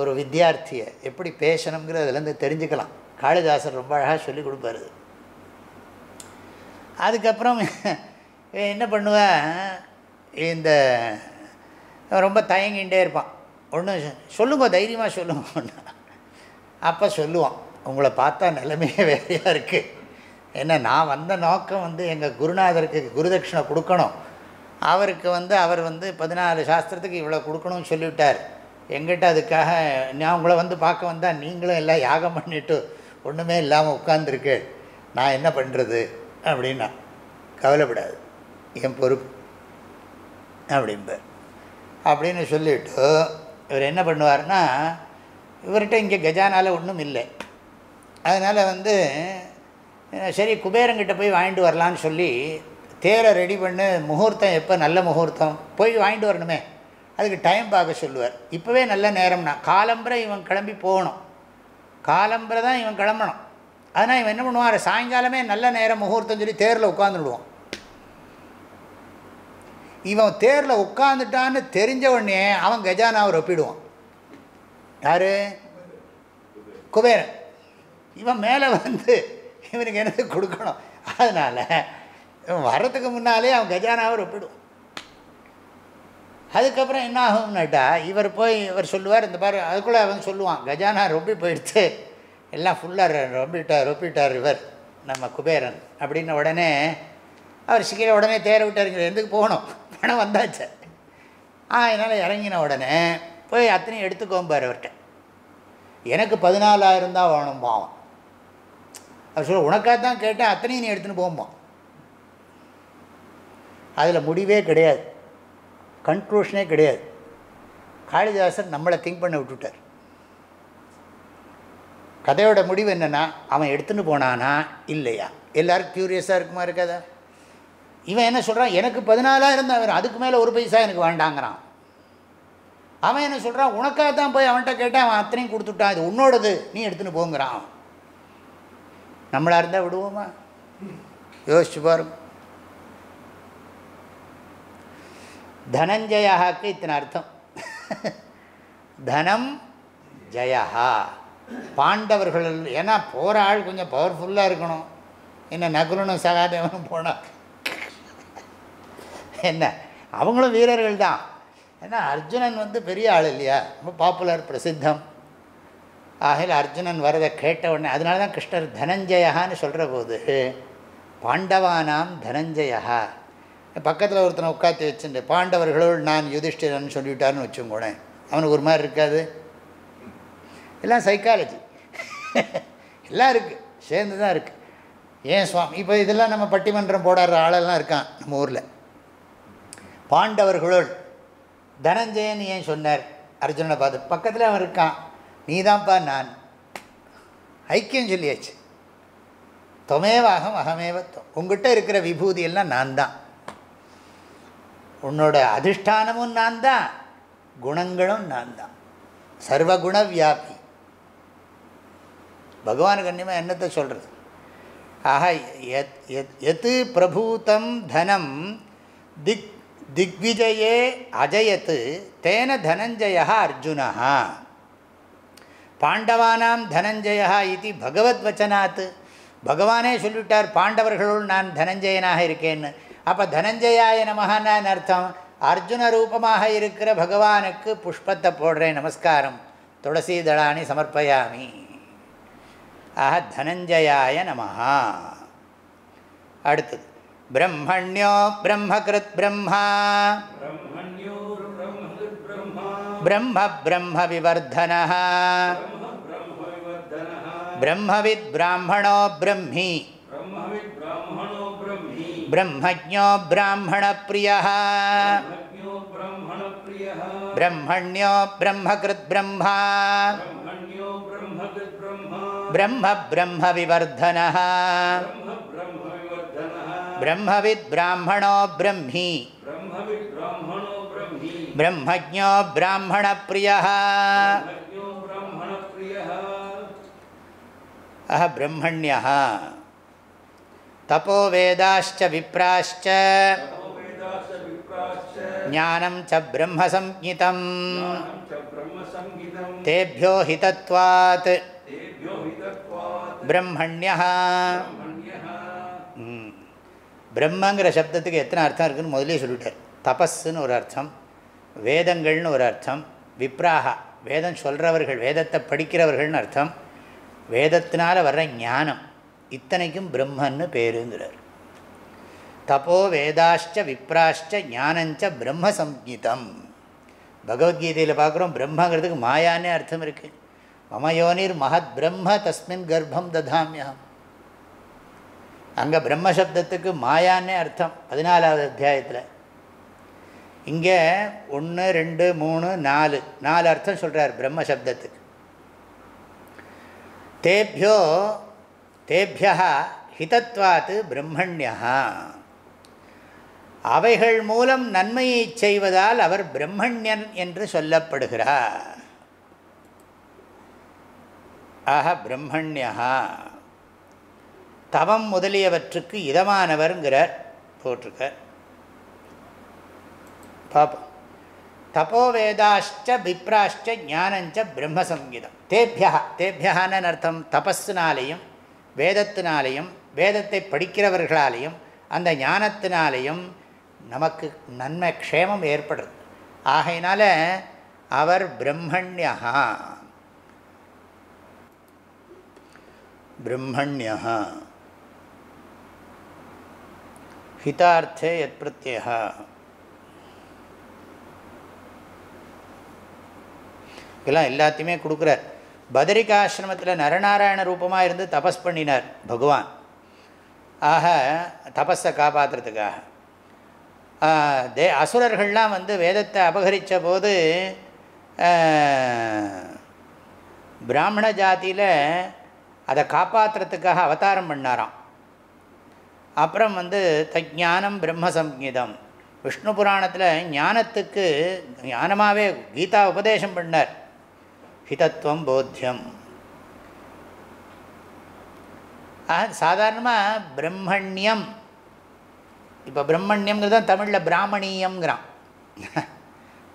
Speaker 1: ஒரு வித்தியார்த்தியை எப்படி பேசணுங்கிறது அதுலேருந்து தெரிஞ்சுக்கலாம். காளிதாசர் ரொம்ப அழகாக சொல்லி கொடுப்பாரு. அதுக்கப்புறம் என்ன பண்ணுவேன்? இந்த ரொம்ப தயங்கிகிட்டே இருப்பான். ஒன்று சொல்லுங்க தைரியமாக சொல்லுங்க. ஒன்று அப்போ சொல்லுவான் உங்களை பார்த்தா நிலைமையே வேறையாக இருக்குது என்ன நான் வந்த நோக்கம் வந்து எங்கள் குருநாதருக்கு குருதட்சிணை கொடுக்கணும். அவருக்கு வந்து அவர் வந்து பதினாலு சாஸ்திரத்துக்கு இவ்வளோ கொடுக்கணும்னு சொல்லிவிட்டார். எங்கிட்ட அதுக்காக நான் உங்களை வந்து பார்க்க வந்தால் நீங்களும் எல்லாம் யாகம் பண்ணிவிட்டு ஒன்றுமே இல்லாமல் உட்காந்துருக்கு நான் என்ன பண்ணுறது அப்படின்னா கவலைப்படாது. என் பொறுப்பு. அப்படிம்பார். அப்படின்னு சொல்லிவிட்டு இவர் என்ன பண்ணுவார்னா இவர்கிட்ட இங்கே கஜானால் ஒன்றும் இல்லை. அதனால் வந்து சரி குபேரங்கிட்ட போய் வாங்கிட்டு வரலான்னு சொல்லி தேரை ரெடி பண்ணு முகூர்த்தம் எப்போ? நல்ல முகூர்த்தம். போய் வாங்கிட்டு வரணுமே. அதுக்கு டைம் பார்க்க சொல்லுவார். இப்போவே நல்ல நேரம்னா காலம்பரை இவன் கிளம்பி போகணும். காலம்பரை தான் இவன் கிளம்பணும். அதனால் இவன் என்ன பண்ணுவான்? சாயங்காலமே நல்ல நேரம் முகூர்த்தம் சொல்லி தேரில் உட்காந்துடுவான் இவன் தேரில் உட்காந்துட்டான்னு தெரிஞ்ச உடனே அவன் கஜானாவை ஒப்பிடுவான் யார்? குபேரன். இவன் மேலே வந்து இவனுக்கு என்னது கொடுக்கணும்? அதனால் இவன் வர்றதுக்கு முன்னாலே அவன் கஜானாவை ஒப்பிடுவான் அதுக்கப்புறம் என்ன ஆகும்னாட்டா இவர் போய் இவர் சொல்லுவார் இந்த பாரு அதுக்குள்ளே அவன் சொல்லுவான் கஜானா ரொம்பி போயிடுச்சு எல்லாம் ஃபுல்லாக ரொம்பிட்டார் ரொப்பிட்டார் இவர் நம்ம குபேரன் அப்படின்ன உடனே அவர் சீக்கிரம் உடனே தேர விட்டாருங்கிற எதுக்கு போகணும்? பணம் வந்தாச்சு. ஆ என்னால் இறங்கின உடனே போய் அத்தனையும் எடுத்துக்கோம்பார் அவர்கிட்ட. எனக்கு பதினாலாயிரம் தான் வேணும் பாவம் அவர் சொல்ல உனக்காக தான் கேட்டேன் அத்தனையும் நீ எடுத்துன்னு போகும்போம் அதில் முடிவே கிடையாது. கன்க்ளூஷனே கிடையாது. காளிதாசன் நம்மளை திங்க் பண்ண விட்டுட்டார். கதையோட முடிவு என்னென்னா அவன் எடுத்துன்னு போனானா இல்லையா? எல்லோரும் க்யூரியஸாக இருக்குமா இருக்காதா? இவன் என்ன சொல்கிறான் எனக்கு பதினாலாயிரம் தான் வரும் அதுக்கு மேலே ஒரு பைசா எனக்கு வேண்டாங்கிறான். அவன் என்ன சொல்கிறான் உனக்காக தான் போய் அவன்கிட்ட கேட்டால் அவன் அத்தனையும் கொடுத்துட்டான். இது உன்னோடது நீ எடுத்துன்னு போங்கிறான். நம்மளாக இருந்தால் விடுவோமா? யோசிச்சு பாருங்க. தனஞ்சயாக்கு இத்தனை அர்த்தம். தனம் ஜயா பாண்டவர்கள் ஏன்னா போகிற ஆள் கொஞ்சம் பவர்ஃபுல்லாக இருக்கணும். என்ன நகுலனும் சகாதேவனும் போனால் என்ன? அவங்களும் வீரர்கள் தான். ஏன்னா அர்ஜுனன் வந்து பெரிய ஆள் இல்லையா? ரொம்ப பாப்புலர் பிரசித்தம். ஆகையில் அர்ஜுனன் வரதை கேட்ட உடனே அதனால தான் கிருஷ்ணர் தனஞ்சயான்னு சொல்கிற போது பாண்டவானாம் தனஞ்சயா பக்கத்தில் ஒருத்தனை உட்காத்தி வச்சுட்டு பாண்டவர்களுள் நான் யுதிஷ்டிரன் சொல்லிவிட்டார்னு வச்சுக்கோனேன் அவனுக்கு ஒரு மாதிரி இருக்காது. எல்லாம் சைக்காலஜி எல்லாம் இருக்குது சேர்ந்து தான் இருக்குது ஏன் சுவாமி? இப்போ இதெல்லாம் நம்ம பட்டிமன்றம் போடாடுற ஆளெல்லாம் இருக்கான் நம்ம ஊரில். பாண்டவர்களுள் தனஞ்சயன் ஏன் சொன்னார்? அர்ஜுனனை பார்த்து பக்கத்தில் அவன் இருக்கான். நீ தான்ப்பா நான். ஐக்கியம் சொல்லியாச்சு. தொமேவாகம் அகமேவத்தம் உங்ககிட்ட இருக்கிற விபூதியெல்லாம் நான் தான் உன்னோட அதிஷ்டானமும் நான் தான் குணங்களும் நான் தான் சர்வகுண வியாபி. பகவானுக்கு அன்னிமா என்னத்தை சொல்கிறது ஆக எத் எத் எத்து பிரபூதம் தனம் திக் திக்விஜயே அஜயத்து தேன தனஞ்சயா அர்ஜுனா பாண்டவானாம் தனஞ்சயா இது பகவத் வச்சனாத் பகவானே சொல்லிவிட்டார் பாண்டவர்களுள் நான் தனஞ்சயனாக இருக்கேன்னு. அப்போ தனஞ்சயாய நமகான்னு அர்த்தம்? அர்ஜுன ரூபமாக இருக்கிற பகவானுக்கு புஷ்பத்தை போடுறேன் நமஸ்காரம். துளசி தளானி சமர்ப்பயாமி. ஆஹ தனஞ்சயாய நமஹா. அடுத்தது. பிரம்மண்யோ பிரம்மகிருத் பிரம்மா. பிரம்ம பிரம்ம விவர்தன பிரம்மவித் பிராமணோ பிரம்மி. பிரம்மவித் பிராமணோ
Speaker 2: ब्रह्मज्ञो ब्राह्मणप्रियः ब्रह्मण्यो
Speaker 1: ब्रह्मकृद्ब्रह्मा ब्रह्मब्रह्मविवर्धनः ब्रह्मविद्ब्राह्मणो
Speaker 2: ब्रह्मी ब्रह्मज्ञो
Speaker 1: ब्राह्मणप्रियः अह ब्रह्मण्यः தபோ வேதாச்ச விப்ராச்ச ஞானம் ச பிரம்மசம்ஹிதம் தேபியோ ஹிதத்வாத் பிரம்மண்யா பிரம்மங்கிற சப்தத்துக்கு எத்தனை அர்த்தம் இருக்குதுன்னு முதலே சொல்லிட்டார். தபஸ்ன்னு ஒரு அர்த்தம் வேதங்கள்னு ஒரு அர்த்தம் விப்ராகா வேதம் சொல்கிறவர்கள் வேதத்தை படிக்கிறவர்கள்னு அர்த்தம் வேதத்தினால் வர்ற ஞானம். இத்தனைக்கும் பிரம்மன்னு பேருங்கிறார். தபோ வேதாஷ்ட விப்ராஷ்ட ஞானஞ்ச பிரம்ம சம்ஹிதம் பகவத்கீதையில் பார்க்குறோம் பிரம்மங்கிறதுக்கு மாயானே அர்த்தம் இருக்குது மமயோனிர் மகத் பிரம்ம தஸ்மின் கர்ப்பம் ததாமியம் அங்கே பிரம்மசப்தத்துக்கு மாயானே அர்த்தம் பதினாலாவது அத்தியாயத்தில். இங்கே ஒன்று ரெண்டு மூணு நாலு நாலு அர்த்தம் சொல்கிறார் பிரம்மசப்தத்துக்கு. தேபியோ தேபியா ஹிதத்வாத்து பிரம்மண்யா அவைகள் மூலம் நன்மையை செய்வதால் அவர் பிரம்மண்யன் என்று சொல்லப்படுகிறார். ஆக பிரம்மண்யா தவம் முதலியவற்றுக்கு இதமானவர்ங்கிறார் போட்டிருக்கார் பார்ப்போம் தபோவேதாஷ்ட விப்ராஷ்ட ஞானஞ்ச பிரம்மசங்கீதம் தேபியா தேபியான்னு அர்த்தம் தபஸ்னாலேயும் வேதத்தினாலேயும் வேதத்தை படிக்கிறவர்களாலேயும் அந்த ஞானத்தினாலேயும் நமக்கு நன்மை க்ஷேமம் ஏற்படுறது ஆகையினால அவர் பிரம்மண்யா பிரம்மண்யா ஹிதார்த்தே யத் இதெல்லாம் எல்லாத்தையுமே கொடுக்குறார். பதரிகாசிரமத்தில் நரநாராயண ரூபமாக இருந்து தபஸ் பண்ணினார் பகவான். ஆக தபஸை காப்பாற்றுறதுக்காக தே அசுரர்கள்லாம் வந்து வேதத்தை அபகரித்த போது பிராமண ஜாதியில் அதை காப்பாற்றுறதுக்காக அவதாரம் பண்ணாராம். அப்புறம் வந்து தஜானம் பிரம்மசங்கீதம் விஷ்ணு புராணத்தில் ஞானத்துக்கு ஞானமாகவே கீதா உபதேசம் பண்ணார். ஹிதத்துவம் போத்தியம். ஆக சாதாரணமாக பிரம்மண்யம். இப்போ பிரம்மண்யம்ங்கிறது தான் தமிழில் பிராமணீயம்ங்கிறான்.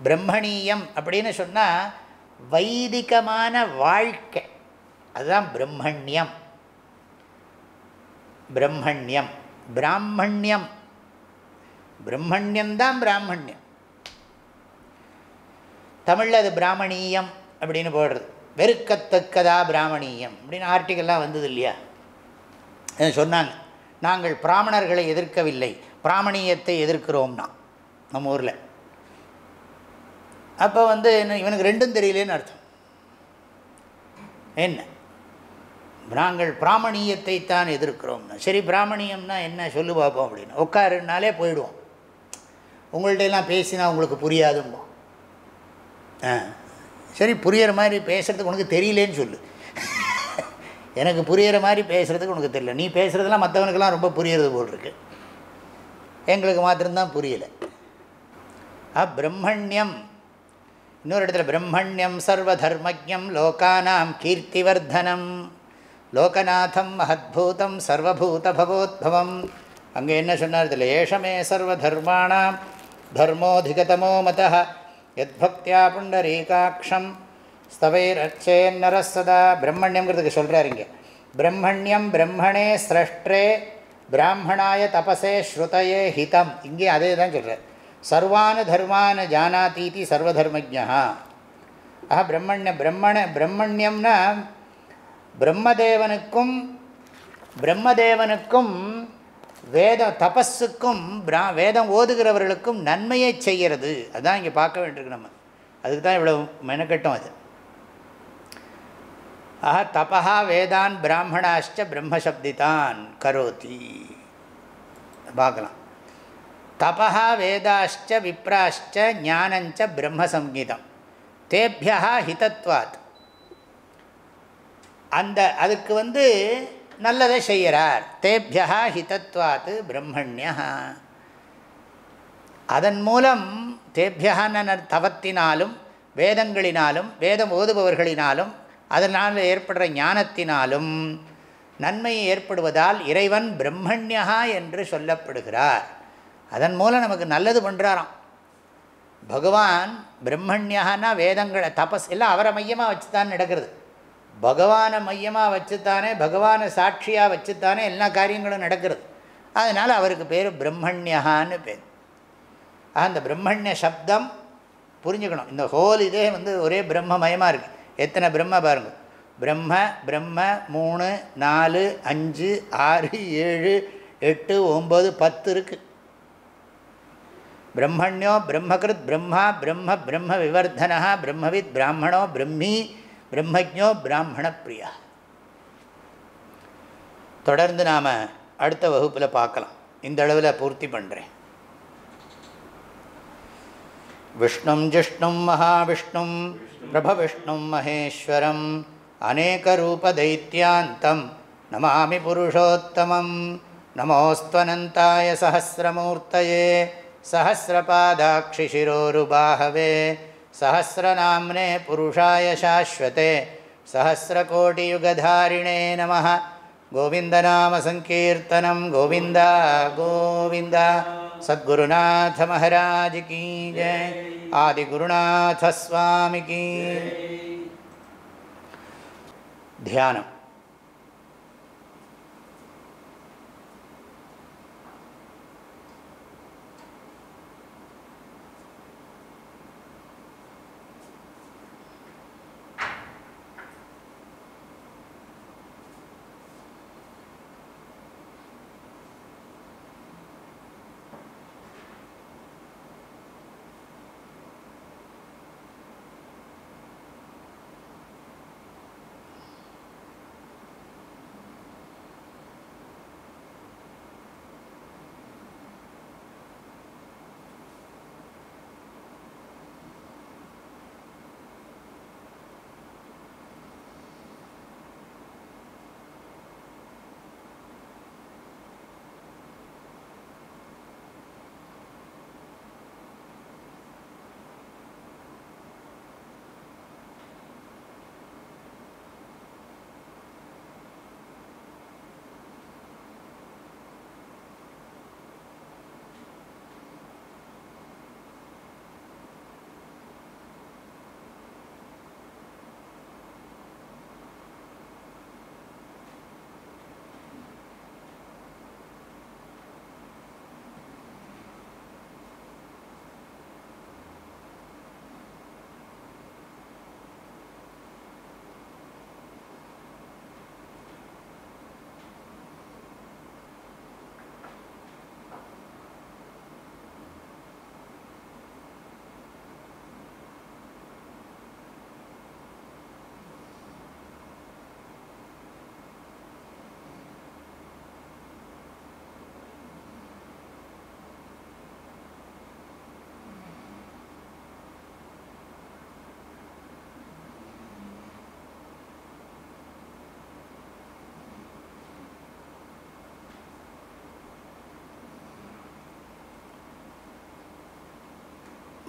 Speaker 1: பிரம்மணீயம் அப்படின்னு சொன்னால் வைதிகமான வாழ்க்கை. அதுதான் பிரம்மண்யம். பிரம்மண்யம். பிராமண்யம். பிரம்மண்யம் தான் பிராமண்யம். தமிழில் அது பிராமணீயம். அப்படின்னு போடுறது. வெறுக்கத்தக்கதா பிராமணியம் அப்படின்னு ஆர்டிக்கல்லாம் வந்தது இல்லையா? சொன்னாங்க. நாங்கள் பிராமணர்களை எதிர்க்கவில்லை. பிராமணியத்தை எதிர்க்கிறோம்னா நம்ம ஊரில். அப்போ வந்து என்ன இவனுக்கு ரெண்டும் தெரியலேன்னு அர்த்தம். என்ன? நாங்கள் பிராமணியத்தை தான் எதிர்க்கிறோம்னா. சரி பிராமணியம்னா என்ன? சொல்லு பார்ப்போம் அப்படின்னு. உட்காருனாலே போயிடுவோம். உங்கள்ட்ட எல்லாம் பேசினா உங்களுக்கு புரியாதும்போம் ஆ. சரி புரிகிற மாதிரி பேசுகிறதுக்கு உனக்கு தெரியலேன்னு சொல்லு. எனக்கு புரிகிற மாதிரி பேசுகிறதுக்கு உனக்கு தெரியல. நீ பேசுகிறதுலாம் மற்றவனுக்கெல்லாம் ரொம்ப புரியுறது போல் இருக்கு. எங்களுக்கு மாத்திரம்தான் புரியலை. ஆ பிரம்மண்யம். இன்னொரு இடத்துல பிரம்மண்யம் சர்வதர்மஜம் லோகானாம் கீர்த்திவர்தனம். லோகநாதம் மகத்பூதம் சர்வபூத பவோத்பவம் அங்கே என்ன சொன்னார் இதில் ஏஷமே சர்வதர்மாணாம். தர்மோதிகதமோ மதா எத்பக்தியா புண்டரீகாட்சம் ஸ்தவைரச்சேன்னரசதா பிரம்மண்யங்கிறதுக்கு சொல்கிறார் இங்கே. பிரம்மண்யம் பிரம்மணே சிரஷ்டே பிராமணாய தபசே ஸ்ருதயே ஹிதம் இங்கே அதே தான் சொல்கிறார் சர்வானு தர்மானு ஜானாதீதி சர்வதர்மஜா ஆஹா பிரம்மண்ய பிரம்மண பிரம்மண்யம்னா பிரம்மதேவனுக்கும் பிரம்மதேவனுக்கும் வேதம் தபஸுக்கும் பிரா வேதம் ஓதுகிறவர்களுக்கும் நன்மையை செய்கிறது. அதுதான் இங்கே பார்க்க வேண்டியிருக்கு நம்ம. அதுக்கு தான் இவ்வளோ மெனக்கட்டும் அது. ஆஹா தபா வேதான் பிராமணாச்ச பிரம்மசப்திதான் கரோதி. பார்க்கலாம். தபா வேதாஷ்ட விப்ராச்ச ஞானஞ்ச பிரம்மசங்கீதம் தேபியா ஹிதத்வாத். அந்த அதுக்கு வந்து நல்லதை செய்கிறார். தேபியா ஹிதத்வாத்து பிரம்மண்யா அதன் மூலம் தேபியகான தவத்தினாலும் வேதங்களினாலும் வேதம் ஓதுபவர்களினாலும் அதனால் ஏற்படுற ஞானத்தினாலும் நன்மை ஏற்படுவதால் இறைவன் பிரம்மண்யா என்று சொல்லப்படுகிறார். அதன் மூலம் நமக்கு நல்லது பண்ணுறாராம் பகவான் பிரம்மண்யான்னா வேதங்களை தபஸ் எல்லாம் அவரை மையமாக வச்சு தான் நடக்கிறது. பகவானை மையமாக வச்சுத்தானே பகவானை சாட்சியாக வச்சுத்தானே எல்லா காரியங்களும் நடக்கிறது. அதனால் அவருக்கு பேர் பிரம்மண்யான்னு பேர். அந்த பிரம்மண்ய சப்தம் புரிஞ்சுக்கணும். இந்த ஹோல் இதே வந்து ஒரே பிரம்மமயமாக இருக்குது எத்தனை பிரம்ம பாருங்க. பிரம்ம பிரம்ம மூணு நாலு அஞ்சு ஆறு ஏழு எட்டு ஒம்பது பத்து இருக்குது பிரம்மண்யோ பிரம்மகிருத் பிரம்மா பிரம்ம பிரம்ம விவர்தனா பிரம்மவித் பிராமணோ பிரம்மி பிரம்மஜோ பிராமண பிரியா தொடர்ந்து நாம் அடுத்த வகுப்பில் பார்க்கலாம் இந்த அளவில் பூர்த்தி பண்ணுறேன் விஷ்ணும் ஜிஷ்ணும் மகாவிஷ்ணும் பிரபவிஷ்ணும் மகேஸ்வரம் அநேகரூபதைத்தியாந்தம் நமாமி புருஷோத்தமம் நமோஸ்துவனந்தாய சஹசிரமூர்த்தயே सहस्रपादाक्षिशिरोरुबाहवे सहस्रनाम्ने पुरुषाय शाश्वते, सहस्रकोटियुगधारिणे नमः। गोविन्दनामसङ्कीर्तनं गोविन्द गोविन्द। सद्गुरुनाथ महाराज की जय। आदिगुरुनाथ स्वामी की ध्यानम्।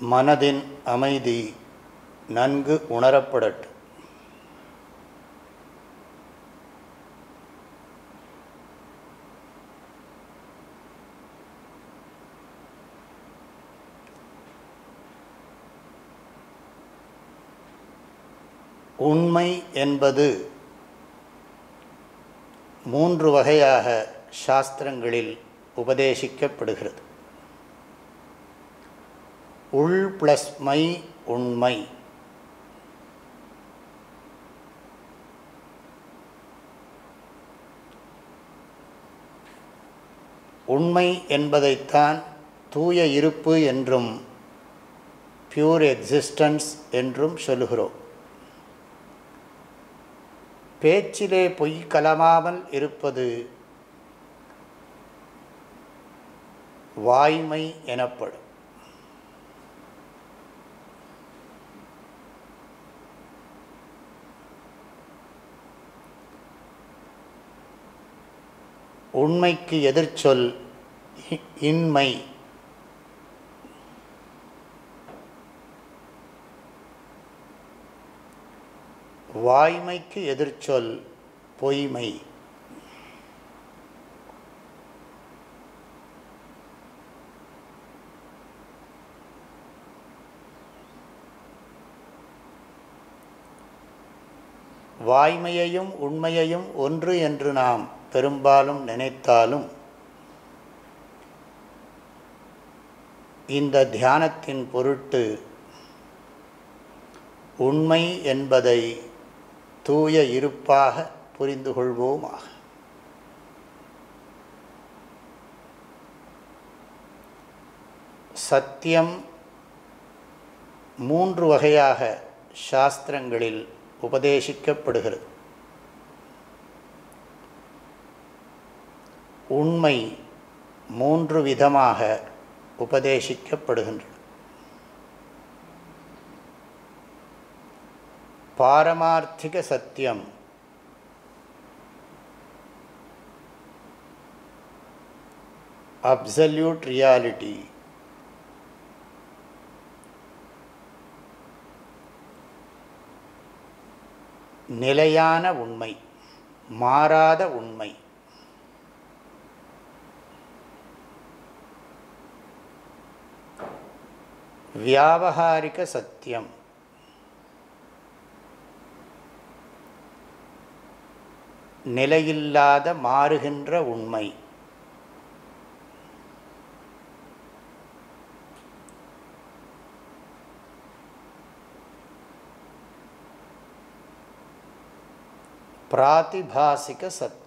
Speaker 1: மனதின் அமைதி நன்கு உணரப்படட்டும். உண்மை என்பது மூன்று வகையாக சாஸ்திரங்களில் உபதேசிக்கப்படுகிறது. உள் ப்ளஸ் மை உண்மை. உண்மை என்பதைத்தான் தூய இருப்பு என்றும் பியூர் எக்ஸிஸ்டன்ஸ் என்றும் சொல்லுகிறோம். பேச்சிலே பொய் கலமாமல் இருப்பது வாய்மை எனப்படும். உண்மைக்கு எதிர்ச்சொல் இன்மை. வாய்மைக்கு எதிர்ச்சொல் பொய்மை. வாய்மையையும் உண்மையையும் ஒன்று என்று நாம் பெரும்பாலும் நினைத்தாலும் இந்த தியானத்தின் பொருட்டு உண்மை என்பதை தூய இருப்பாக புரிந்து கொள்வோமாக. சத்தியம் மூன்று வகையாக சாஸ்திரங்களில் உபதேசிக்கப்படுகிறது. உண்மை மூன்று விதமாக உபதேசிக்கப்படுகின்றன. பாரமார்த்திக சத்தியம் அப்சல்யூட் ரியாலிட்டி நிலையான உண்மை மாறாத உண்மை. வியாபகாரிக சத்தியம். நிலையில்லாத மாறுகின்ற உண்மை. பிராத்திபாசிக சத்தியம்.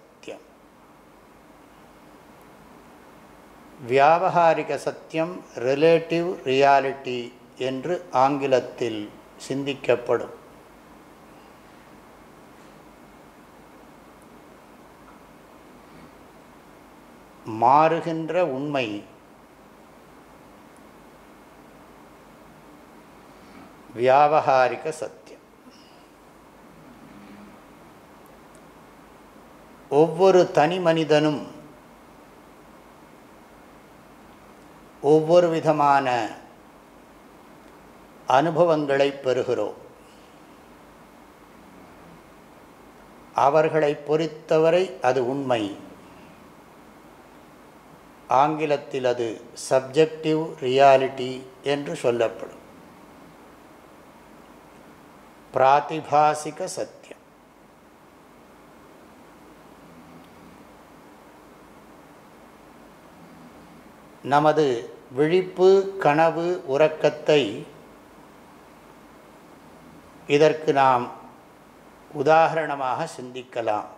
Speaker 1: வியாபகாரிக சத்தியம் ரிலேட்டிவ் ரியாலிட்டி என்று ஆங்கிலத்தில் சிந்திக்கப்படும். மாறுகின்ற உண்மை. வியாபகாரிக சத்தியம் ஒவ்வொரு தனி மனிதனும் ஒவ்வொரு விதமான அனுபவங்களை பெறுகிறோம். அவர்களை பொறுத்தவரை அது உண்மை. ஆங்கிலத்தில் அது சப்ஜெக்டிவ் ரியாலிட்டி என்று சொல்லப்படும். பிராத்திபாசிக சத்தியம். நமது விழிப்பு கனவு உறக்கத்தை இதற்கு நாம் உதாரணமாக சிந்திக்கலாம்.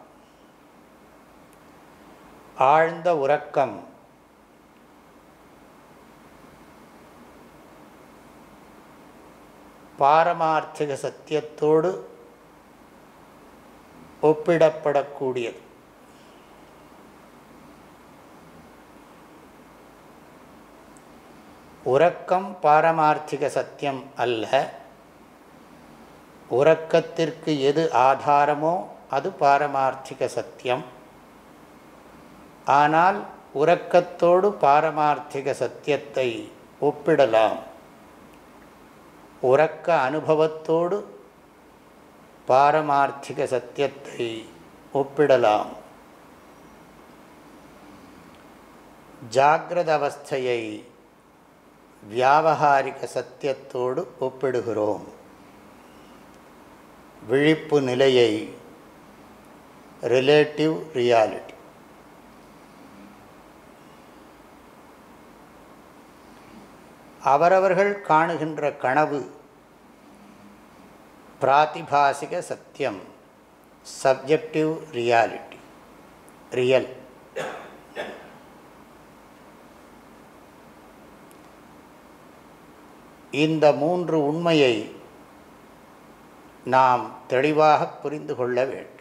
Speaker 1: ஆழ்ந்த உறக்கம் பாரமார்த்திக சத்தியத்தோடு ஒப்பிடப்படக்கூடியது. உறக்கம் பாரமார்த்திக சத்தியம் அல்ல. உறக்கத்திற்கு எது ஆதாரமோ அது பாரமார்த்திக சத்தியம். ஆனால் உறக்கத்தோடு பாரமார்த்திக சத்தியத்தை ஒப்பிடலாம். உறக்க அனுபவத்தோடு பாரமார்த்திக சத்தியத்தை ஒப்பிடலாம். ஜாகிரத அவஸ்தையை வியாபகாரிக சத்தியத்தோடு ஒப்பிடுகிறோம். விழிப்பு நிலையை ரிலேட்டிவ் ரியாலிட்டி அவரவர்கள் காணுகின்ற கனவு பிராத்திபாசிக சத்தியம் சப்ஜெக்டிவ் ரியாலிட்டி ரியல் இந்த மூன்று உண்மையை நாம் தெளிவாக புரிந்து கொள்ள வேண்டும்.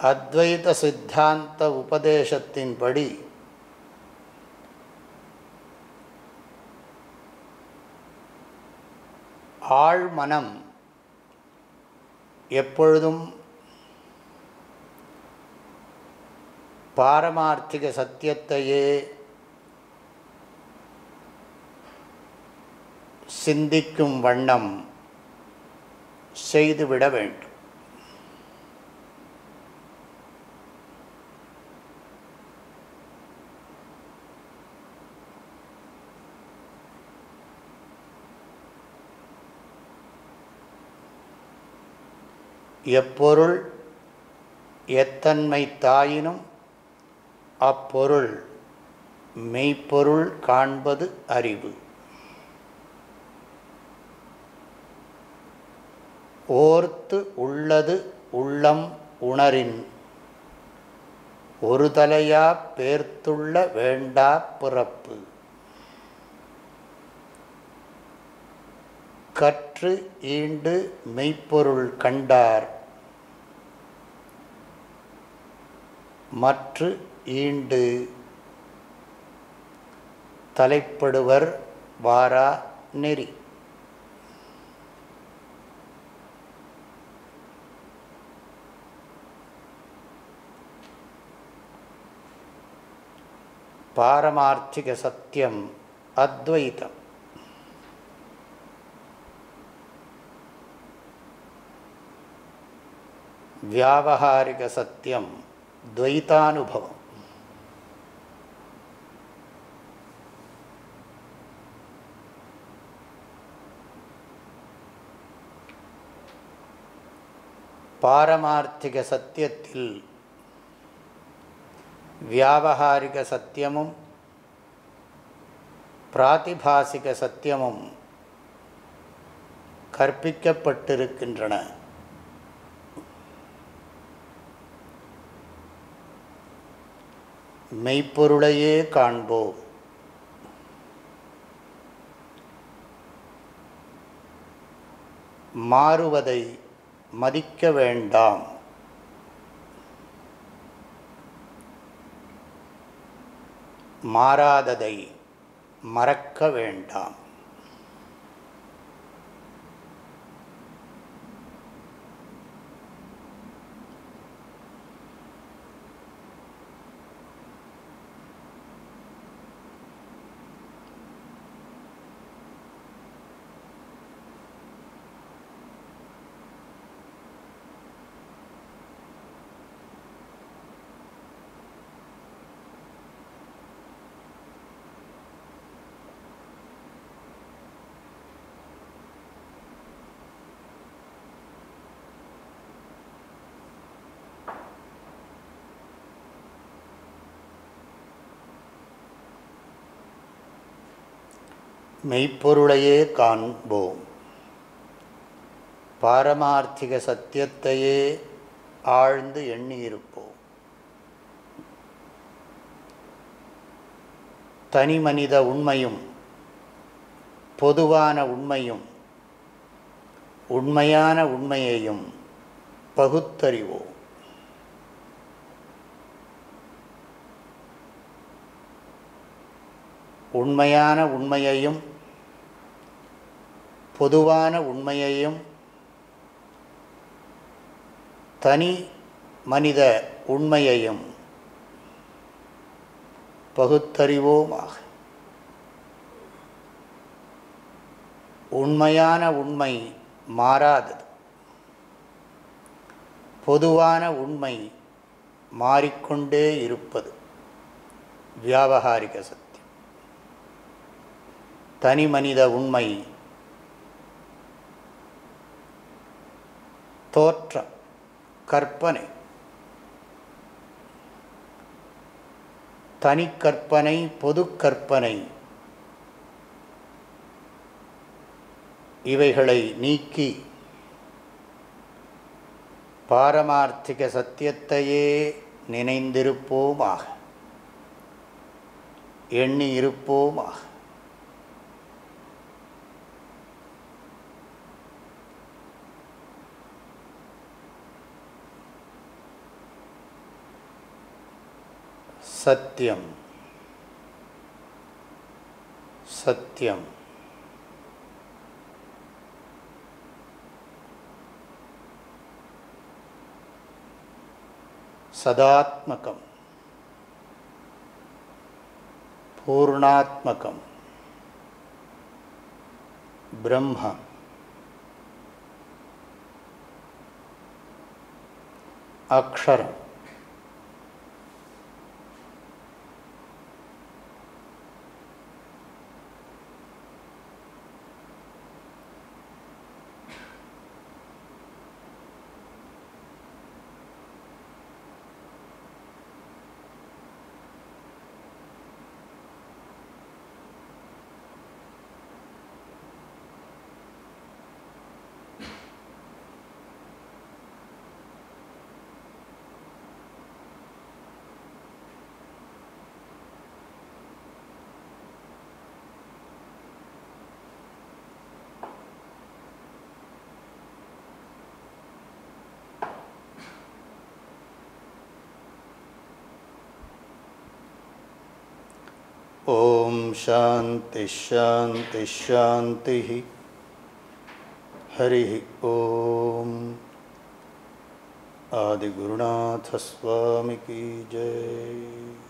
Speaker 1: அத்வைத சித்தாந்த உபதேசத்தின்படி ஆழ்மனம் எப்பொழுதும் பாரமார்த்திக சத்தியத்தையே சிந்திக்கும் வண்ணம் செய்துவிட வேண்டும். எப்பொருள் எத்தன்மை தாயினும் அப்பொருள் மெய்ப்பொருள் காண்பது அறிவு. ஓர்த்து உள்ளது உள்ளம் உணரின். ஒரு தலையா பேர்த்துள்ள வேண்டா பிறப்பு. கற்று ஈண்டு மெய்ப்பொருள் கண்டார். மற்று ஈண்டு தலைப்படுவர் வாரா நெறி. பாரமார்த்திக சத்தியம் அத்வைதம். வியாபகாரிக சத்தியம் துவைதானுபவம். பாரமார்த்திக சத்தியத்தில் வியாபகாரிக சத்தியமும் பிராத்திபாசிக சத்தியமும் கற்பிக்கப்பட்டிருக்கின்றன. மெய்ப்பொருளையே காண்போம். மாறுவதை மதிக்க வேண்டாம். மாறாததை மறக்க வேண்டாம். மெய்ப்பொருளையே காண்போம். பாரமார்த்திக சத்தியத்தையே ஆழ்ந்து எண்ணியிருப்போம். தனி மனித உண்மையும் பொதுவான உண்மையும் உண்மையான உண்மையையும் பகுத்தறிவோம். உண்மையான உண்மையையும் பொதுவான உண்மையையும் தனி மனித உண்மையையும் பகுத்தறிவோமாக. உண்மையான உண்மை மாறாதது. பொதுவான உண்மை மாறிக்கொண்டே இருப்பது. வியாபகாரிக சத்தியம். தனி மனித உண்மை தோற்றம் கற்பனை. தனிக்கற்பனை பொது கற்பனை. இவைகளை நீக்கி பாரமார்த்திக சத்தியத்தையே நினைந்திருப்போமாக எண்ணி இருப்போமாக சத்தியம் சத்தியம் சதாத்மகம் பூர்ணாத்மகம் பிரம்ம शांति शांति शांति हरि ओम। आदिगुरुनाथ स्वामी की जय।